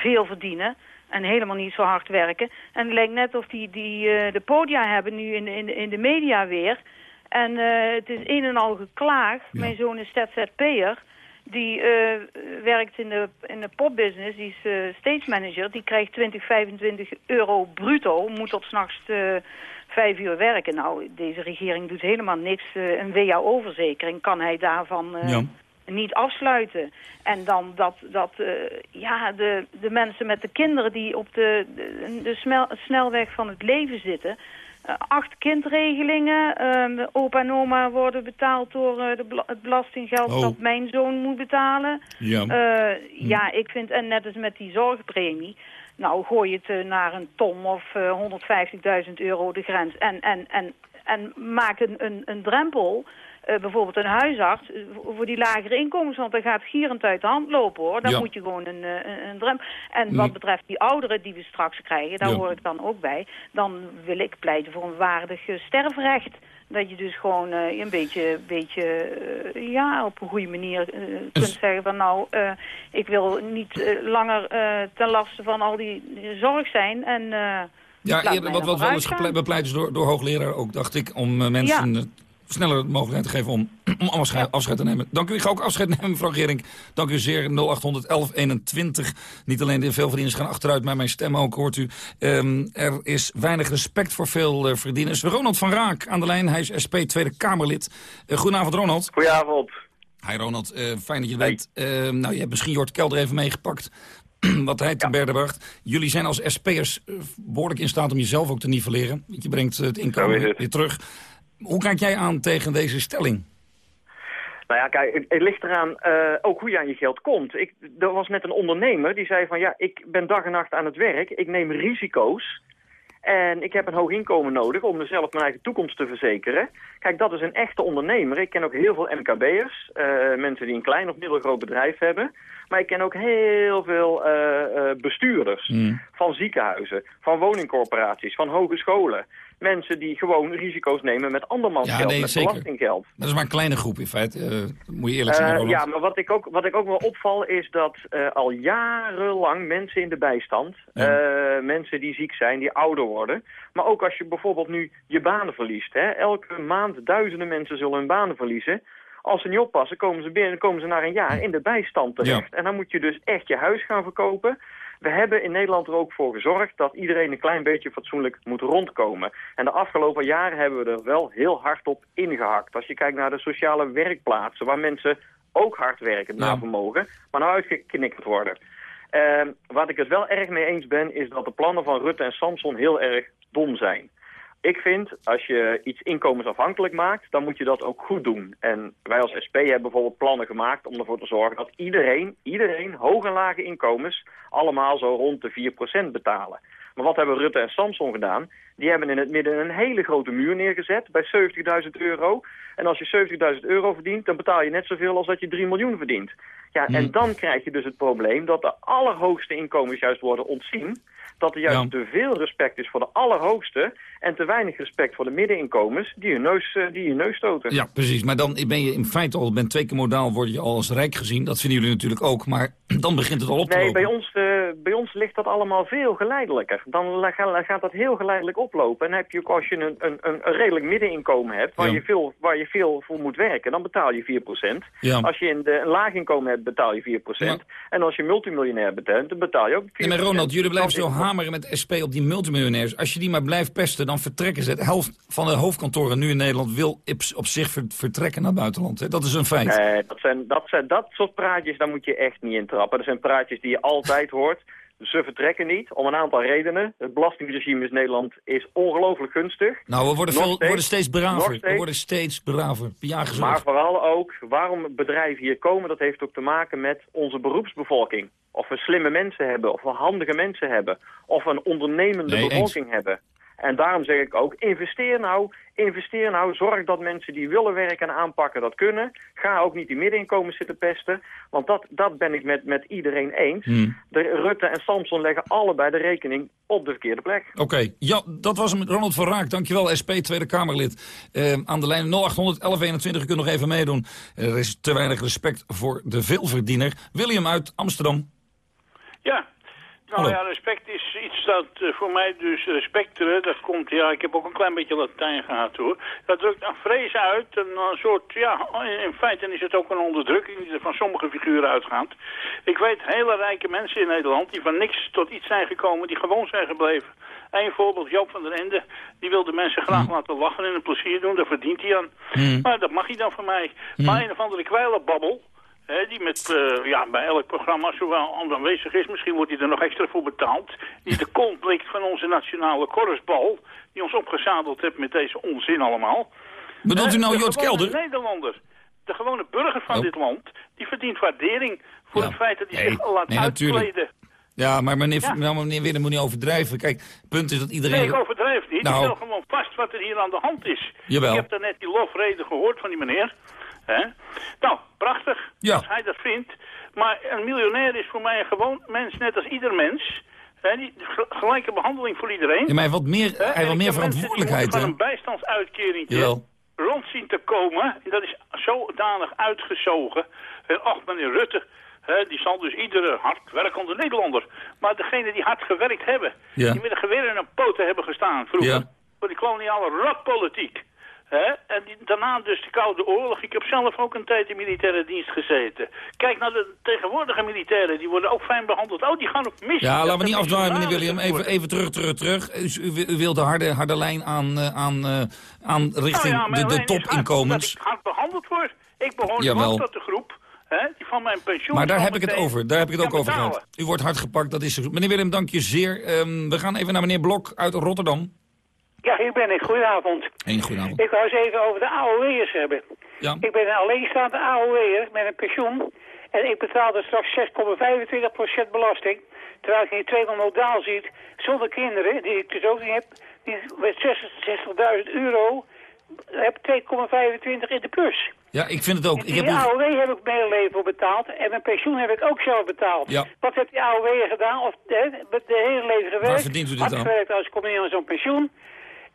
S36: veel verdienen en helemaal niet zo hard werken. En het lijkt net of die, die de podia hebben nu in, de- in, de- in de media weer. En eh, het is een en al geklaag. Mijn zoon is ZZP'er. Die eh, werkt in de, in de popbusiness, die is eh, stage manager. Die krijgt 20, 25 euro bruto, moet tot s'nachts vijf uur werken. Nou, deze regering doet helemaal niks. Een WAO-verzekering kan hij daarvan
S24: Ja.
S36: niet afsluiten. En dan dat, dat ja, de, de mensen met de kinderen die op de, de, de snelweg van het leven zitten... Eh, acht kindregelingen. ehm, opa en oma worden betaald door eh, de het belastinggeld
S37: Oh.
S36: dat mijn zoon moet betalen.
S37: Ja.
S36: Eh, ja, ik vind, en net als met die zorgpremie... Nou, gooi het eh, naar een ton of eh 150.000 euro de grens. En, en, en, en maak een, een, een drempel, eh, bijvoorbeeld een huisarts, eh, voor die lagere inkomens. Want dan gaat gierend uit de hand lopen, hoor. Dan
S37: Ja.
S36: moet je gewoon een, eh, een, een drempel... En
S37: Mm.
S36: wat betreft die ouderen die we straks krijgen, daar
S37: Ja.
S36: hoor ik dan ook bij... dan wil ik pleiten voor een waardig sterfrecht. Dat je dus gewoon een beetje, beetje ja, op een goede manier kunt zeggen van nou, ik wil niet langer ten laste van al die zorg zijn. En,
S24: Ja, eerder, wat, wat wel eens bepleit is door, door hoogleraar ook, dacht ik, om mensen
S36: Ja.
S24: Eh, sneller de mogelijkheid te geven om om afscheid, afscheid te nemen. Dank u. Ik ga ook afscheid nemen, mevrouw Gering. Dank u zeer. 0800 1121. Niet alleen de veel verdieners gaan achteruit, maar mijn stem ook, hoort u. Ehm, er is weinig respect voor veel uh, verdieners. Ronald van Raak aan de lijn. Hij is SP Tweede Kamerlid. Uh, goedenavond, Ronald.
S38: Goedenavond.
S24: Hi Ronald, uh, fijn dat je bent. Ehm, nou, je hebt misschien Jort Kelder even meegepakt. wat hij te berde bracht. Jullie zijn als SP'ers behoorlijk in staat om jezelf ook te nivelleren. Je brengt het inkomen weer terug. Hoe kijk jij aan tegen deze stelling?
S38: Nou ja, kijk, het, ligt eraan uh, ook hoe je aan je geld komt. Ik, er was net een ondernemer die zei van ja, ik ben dag en nacht aan het werk. Ik neem risico's. En ik heb een hoog inkomen nodig om mezelf mijn eigen toekomst te verzekeren. Kijk, dat is een echte ondernemer. Ik ken ook heel veel MKB'ers, uh, mensen die een klein of middelgroot bedrijf hebben. Maar ik ken ook heel veel uh, bestuurders mm. van ziekenhuizen, van woningcorporaties, van hogescholen mensen die gewoon risico's nemen met andermans geld, met zeker. belastinggeld.
S24: Dat is maar een kleine groep in feite, uh, moet je eerlijk zijn. Uh,
S38: ja, maar wat ik, ook, wat ik ook wel opval is dat uh, al jarenlang mensen in de bijstand, ja. mensen die ziek zijn, die ouder worden, maar ook als je bijvoorbeeld nu je banen verliest. Hè, elke maand duizenden mensen zullen hun banen verliezen. Als ze niet oppassen, komen ze binnen, komen ze na een jaar in de bijstand terecht. Ja. En dan moet je dus echt je huis gaan verkopen. We hebben in Nederland er ook voor gezorgd dat iedereen een klein beetje fatsoenlijk moet rondkomen. En de afgelopen jaren hebben we er wel heel hard op ingehakt. Als je kijkt naar de sociale werkplaatsen, waar mensen ook hard werken naar vermogen, maar nou uitgeknikkerd worden. Uh, wat ik het wel erg mee eens ben, is dat de plannen van Rutte en Samson heel erg dom zijn. Ik vind, als je iets inkomensafhankelijk maakt, dan moet je dat ook goed doen. En wij als SP hebben bijvoorbeeld plannen gemaakt om ervoor te zorgen dat iedereen, iedereen, hoge en lage inkomens, allemaal zo rond de 4% betalen. Maar wat hebben Rutte en Samson gedaan? Die hebben in het midden een hele grote muur neergezet bij 70.000 euro. En als je 70.000 euro verdient, dan betaal je net zoveel als dat je 3 miljoen verdient. Ja, en dan krijg je dus het probleem dat de allerhoogste inkomens juist worden ontzien dat er juist te veel respect is voor de allerhoogste... en te weinig respect voor de middeninkomens die je neus, uh, die je neus stoten.
S24: Ja, precies. Maar dan ben je in feite al, ben twee keer modaal, word je al als rijk gezien. Dat vinden jullie natuurlijk ook, maar dan begint het al op te
S38: nee,
S24: lopen.
S38: Nee, bij ons, uh, bij ons ligt dat allemaal veel geleidelijker. Dan gaat dat heel geleidelijk oplopen. En heb je ook als je een, een, een redelijk middeninkomen hebt... Waar, ja. je veel, waar je veel voor moet werken, dan betaal je 4%. Ja. Als je in de, een laag inkomen hebt, betaal je 4%. Ja. En als je multimiljonair bent, dan betaal je ook 4%.
S24: Nee, maar Ronald, jullie blijven zo hameren met SP op die multimiljonairs. Als je die maar blijft pesten, dan vertrekken ze. De helft van de hoofdkantoren nu in Nederland wil op zich vertrekken naar het buitenland. Hè? Dat is een feit.
S38: Nee, dat, zijn, dat, zijn, dat soort praatjes, daar moet je echt niet in trappen. Dat zijn praatjes die je altijd hoort. Ze vertrekken niet, om een aantal redenen. Het belastingregime in Nederland is ongelooflijk gunstig.
S24: Nou, we worden, veel, steeds, worden steeds braver. Steeds, we worden steeds braver. Ja,
S38: maar vooral ook, waarom bedrijven hier komen, dat heeft ook te maken met onze beroepsbevolking. Of we slimme mensen hebben, of we handige mensen hebben. Of we een ondernemende nee, bevolking eens. hebben. En daarom zeg ik ook, investeer nou, investeer nou, zorg dat mensen die willen werken en aanpakken dat kunnen. Ga ook niet die middeninkomens zitten pesten, want dat, dat ben ik met, met iedereen eens. Hmm. De, Rutte en Samson leggen allebei de rekening op de verkeerde plek.
S24: Oké, okay. ja, dat was hem, Ronald van Raak. Dankjewel, SP Tweede Kamerlid. Uh, aan de lijn 0800 1121, u kunt nog even meedoen. Er is te weinig respect voor de veelverdiener. William uit Amsterdam.
S37: Ja, nou ja, respect is iets dat uh, voor mij dus respecteren, dat komt, ja, ik heb ook een klein beetje Latijn gehad hoor. Dat drukt een vrees uit, een, een soort, ja, in feite is het ook een onderdrukking die er van sommige figuren uitgaat. Ik weet hele rijke mensen in Nederland die van niks tot iets zijn gekomen, die gewoon zijn gebleven. Eén voorbeeld, Joop van der Ende, die wil de mensen graag mm. laten lachen en een plezier doen, daar verdient hij aan. Mm. Maar dat mag hij dan van mij. Mm. Maar een of andere kwijlenbabbel, He, die met, uh, ja, bij elk programma zowel aanwezig is. Misschien wordt hij er nog extra voor betaald. Die de conflict van onze nationale korfbal. Die ons opgezadeld heeft met deze onzin allemaal.
S24: Bedoelt u nou Jort Kelder?
S37: De Nederlander, de gewone burger van oh. dit land, die verdient waardering voor ja. het feit dat hij nee, zich laat nee, uitkleden.
S24: Ja, maar meneer, ja. nou, meneer Willem moet niet overdrijven. Kijk, het punt is dat iedereen...
S37: Nee, ik overdrijf niet. Nou. Ik stel gewoon vast wat er hier aan de hand is.
S24: Jawel.
S37: Ik heb daarnet die lofreden gehoord van die meneer. Hè? Nou, prachtig
S24: ja.
S37: als hij dat vindt. Maar een miljonair is voor mij een gewoon mens, net als ieder mens. Hè? Die, gelijke behandeling voor iedereen.
S24: Ja, maar wat meer, hè? hij wil meer verantwoordelijkheid.
S37: Van een bijstandsuitkering rond zien te komen. En dat is zodanig uitgezogen. En ach, meneer Rutte, die zal dus iedere hardwerkende Nederlander. Maar degene die hard gewerkt hebben,
S24: ja.
S37: die met een geweer in een poten hebben gestaan vroeger.
S24: Ja.
S37: Voor die koloniale rotpolitiek. Hè? En die, daarna dus de Koude Oorlog. Ik heb zelf ook een tijd in militaire dienst gezeten. Kijk naar de tegenwoordige militairen, die worden ook fijn behandeld. Oh, die gaan op missie.
S24: Ja, laten we niet afdwalen, meneer William. Even, even terug, terug, terug. U, u, wil de harde, harde lijn aan, uh, aan, uh, aan richting
S37: nou ja,
S24: de, de topinkomens.
S37: Ik hard behandeld word. Ik behoor ook tot de groep. Die van mijn pensioen
S24: Maar daar heb ik het over. Daar heb ik het ook over
S37: betalen.
S24: gehad. U wordt hard gepakt, dat is zo. Meneer Willem, dank je zeer. Ehm, we gaan even naar meneer Blok uit Rotterdam.
S39: Ja, hier ben ik. Goedenavond.
S24: Een goedenavond.
S39: Ik wou eens even over de AOW'ers hebben.
S24: Ja.
S39: Ik ben een alleenstaande AOW'er met een pensioen. En ik betaalde straks 6,25% belasting. Terwijl ik in tweemaal modaal ziet, zonder kinderen, die ik dus ook niet heb, die met 66.000 euro heb 2,25 in de plus.
S24: Ja, ik vind het ook. Ik
S39: Die
S24: heb.
S39: AOW heb ik mijn hele leven voor betaald en mijn pensioen heb ik ook zelf betaald.
S24: Ja.
S39: Wat heeft die AOW gedaan? Of met de hele leven gewerkt.
S24: verdient u dit
S39: hard
S24: aan?
S39: gewerkt als kom je aan zo'n pensioen.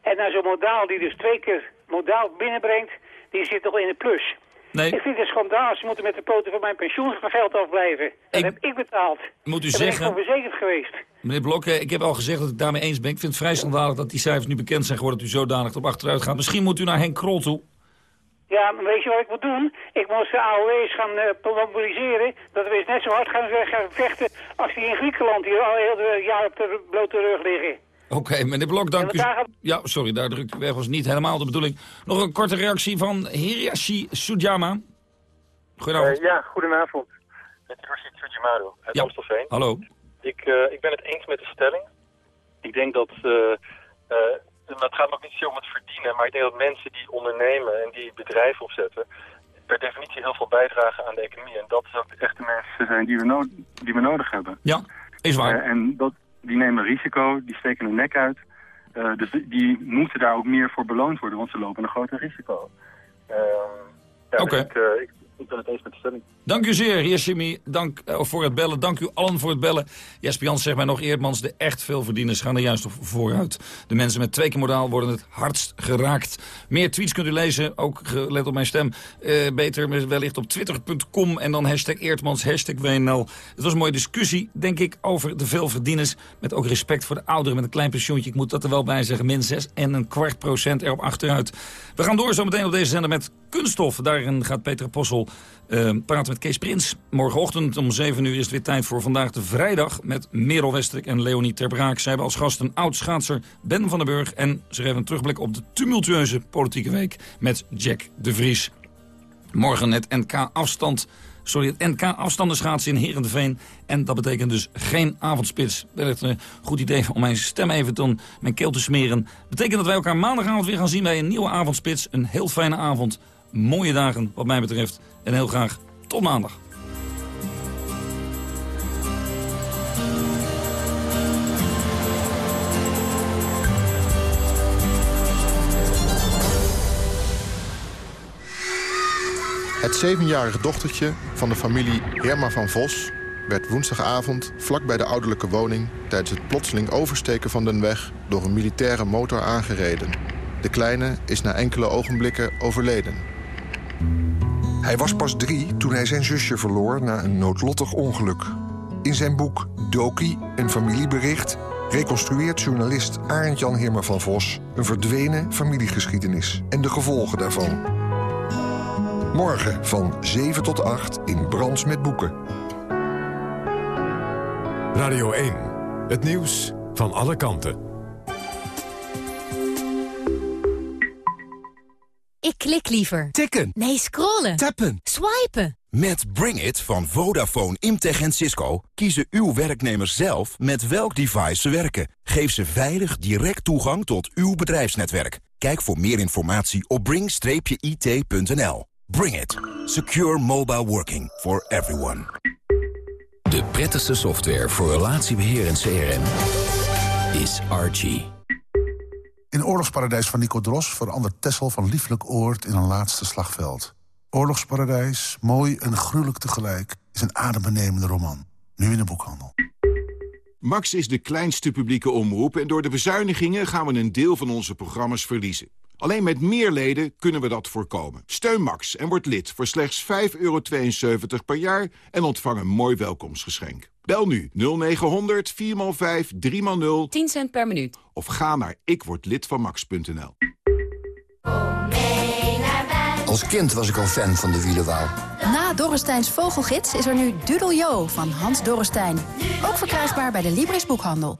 S39: En naar zo'n modaal die dus twee keer modaal binnenbrengt, die zit toch in de plus.
S24: Nee.
S39: Ik vind het schandaal. Ze moeten met de poten van mijn pensioengeld afblijven. Dat heb ik betaald.
S24: Moet u
S39: Daar
S24: zeggen-
S39: ben ik verzekerd geweest.
S24: Meneer Blok, eh, ik heb al gezegd dat ik daarmee eens ben. Ik vind het vrij schandalig dat die cijfers nu bekend zijn geworden... dat u zodanig op achteruit gaat. Misschien moet u naar Henk Krol toe.
S39: Ja, maar weet je wat ik moet doen? Ik moet de AOW's gaan eh, mobiliseren. Dat we eens net zo hard gaan, gaan vechten als die in Griekenland hier al heel het jaar op de blote rug liggen.
S24: Oké, meneer Blok, dank
S39: Ja,
S24: u. Ja, sorry, daar druk ik weg. was niet helemaal de bedoeling. Nog een korte reactie van Hirashi Sujama. Goedenavond.
S40: Eh, ja, goedenavond. Met Hiroshi Tsujimaru uit
S24: Ja.
S40: Amstelveen.
S24: Hallo.
S40: Ik, eh, ik ben het eens met de stelling. Ik denk dat... eh eh, het gaat nog niet zo om het verdienen, maar ik denk dat mensen die ondernemen en die bedrijven opzetten, per definitie heel veel bijdragen aan de economie. En dat is ook echt de mensen zijn die we, no die we nodig hebben.
S24: Ja, is waar.
S40: En dat, die nemen risico, die steken hun nek uit. Eh, dus die, moeten daar ook meer voor beloond worden, want ze lopen een groter risico. Ehm, ja, dus ik, eh, ik, ik ben het eens met de stelling.
S24: Dank u zeer, heer Jimmy. Dank eh, voor het bellen. Dank u allen voor het bellen. Jesper Jans zegt mij nog, Eerdmans, de echt veel verdieners gaan er juist op vooruit. De mensen met twee keer modaal worden het hardst geraakt. Meer tweets kunt u lezen, ook gelet op mijn stem. Eh, beter wellicht op twitter.com en dan hashtag Eerdmans, hashtag WNL. Het was een mooie discussie, denk ik, over de veelverdieners. Met ook respect voor de ouderen met een klein pensioentje. Ik moet dat er wel bij zeggen, min 6 en een kwart procent erop achteruit. We gaan door zo meteen op deze zender met kunststof. Daarin gaat Peter Possel eh, praten met Kees Prins. Morgenochtend om 7 uur is het weer tijd voor Vandaag de Vrijdag... met Merel Westrik en Leonie Terbraak. Zij hebben als gast een oud-schaatser Ben van den Burg... en ze geven een terugblik op de tumultueuze politieke week met Jack de Vries. Morgen het NK afstand... Sorry, het NK afstandenschaatsen in Herendeveen. En dat betekent dus geen avondspits. Wellicht een goed idee om mijn stem even tot mijn keel te smeren. Betekent dat wij elkaar maandagavond weer gaan zien bij een nieuwe avondspits. Een heel fijne avond. Mooie dagen wat mij betreft. En heel graag tot maandag.
S41: Het zevenjarige dochtertje van de familie Herma van Vos... werd woensdagavond vlak bij de ouderlijke woning... tijdens het plotseling oversteken van den weg... door een militaire motor aangereden. De kleine is na enkele ogenblikken overleden.
S42: Hij was pas drie toen hij zijn zusje verloor na een noodlottig ongeluk. In zijn boek Doki, een familiebericht... reconstrueert journalist Arend-Jan Hirma van Vos... een verdwenen familiegeschiedenis en de gevolgen daarvan. Morgen van 7 tot 8 in Brands met Boeken.
S1: Radio 1. Het nieuws van alle kanten.
S43: Ik klik liever.
S44: Tikken.
S43: Nee, scrollen.
S44: Tappen.
S43: Swipen.
S44: Met Bring It van Vodafone, Imtech en Cisco kiezen uw werknemers zelf met welk device ze werken. Geef ze veilig direct toegang tot uw bedrijfsnetwerk. Kijk voor meer informatie op bring-it.nl. Bring It. Secure mobile working for everyone.
S26: De prettigste software voor relatiebeheer en CRM is Archie.
S45: In Oorlogsparadijs van Nico Dros verandert Tessel van lieflijk oord in een laatste slagveld. Oorlogsparadijs, mooi en gruwelijk tegelijk, is een adembenemende roman. Nu in de boekhandel.
S46: Max is de kleinste publieke omroep en door de bezuinigingen gaan we een deel van onze programma's verliezen. Alleen met meer leden kunnen we dat voorkomen. Steun Max en word lid voor slechts 5,72 per jaar en ontvang een mooi welkomstgeschenk. Bel nu 0900 4x5 3x0
S43: 10 cent per minuut.
S46: of ga naar ikwordlidvanmax.nl.
S9: Als kind was ik al fan van de wielenwouw.
S27: Na Dorresteins Vogelgids is er nu Dudeljo van Hans Dorrestein. Ook verkrijgbaar bij de Libris Boekhandel.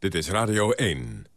S1: Dit is Radio 1.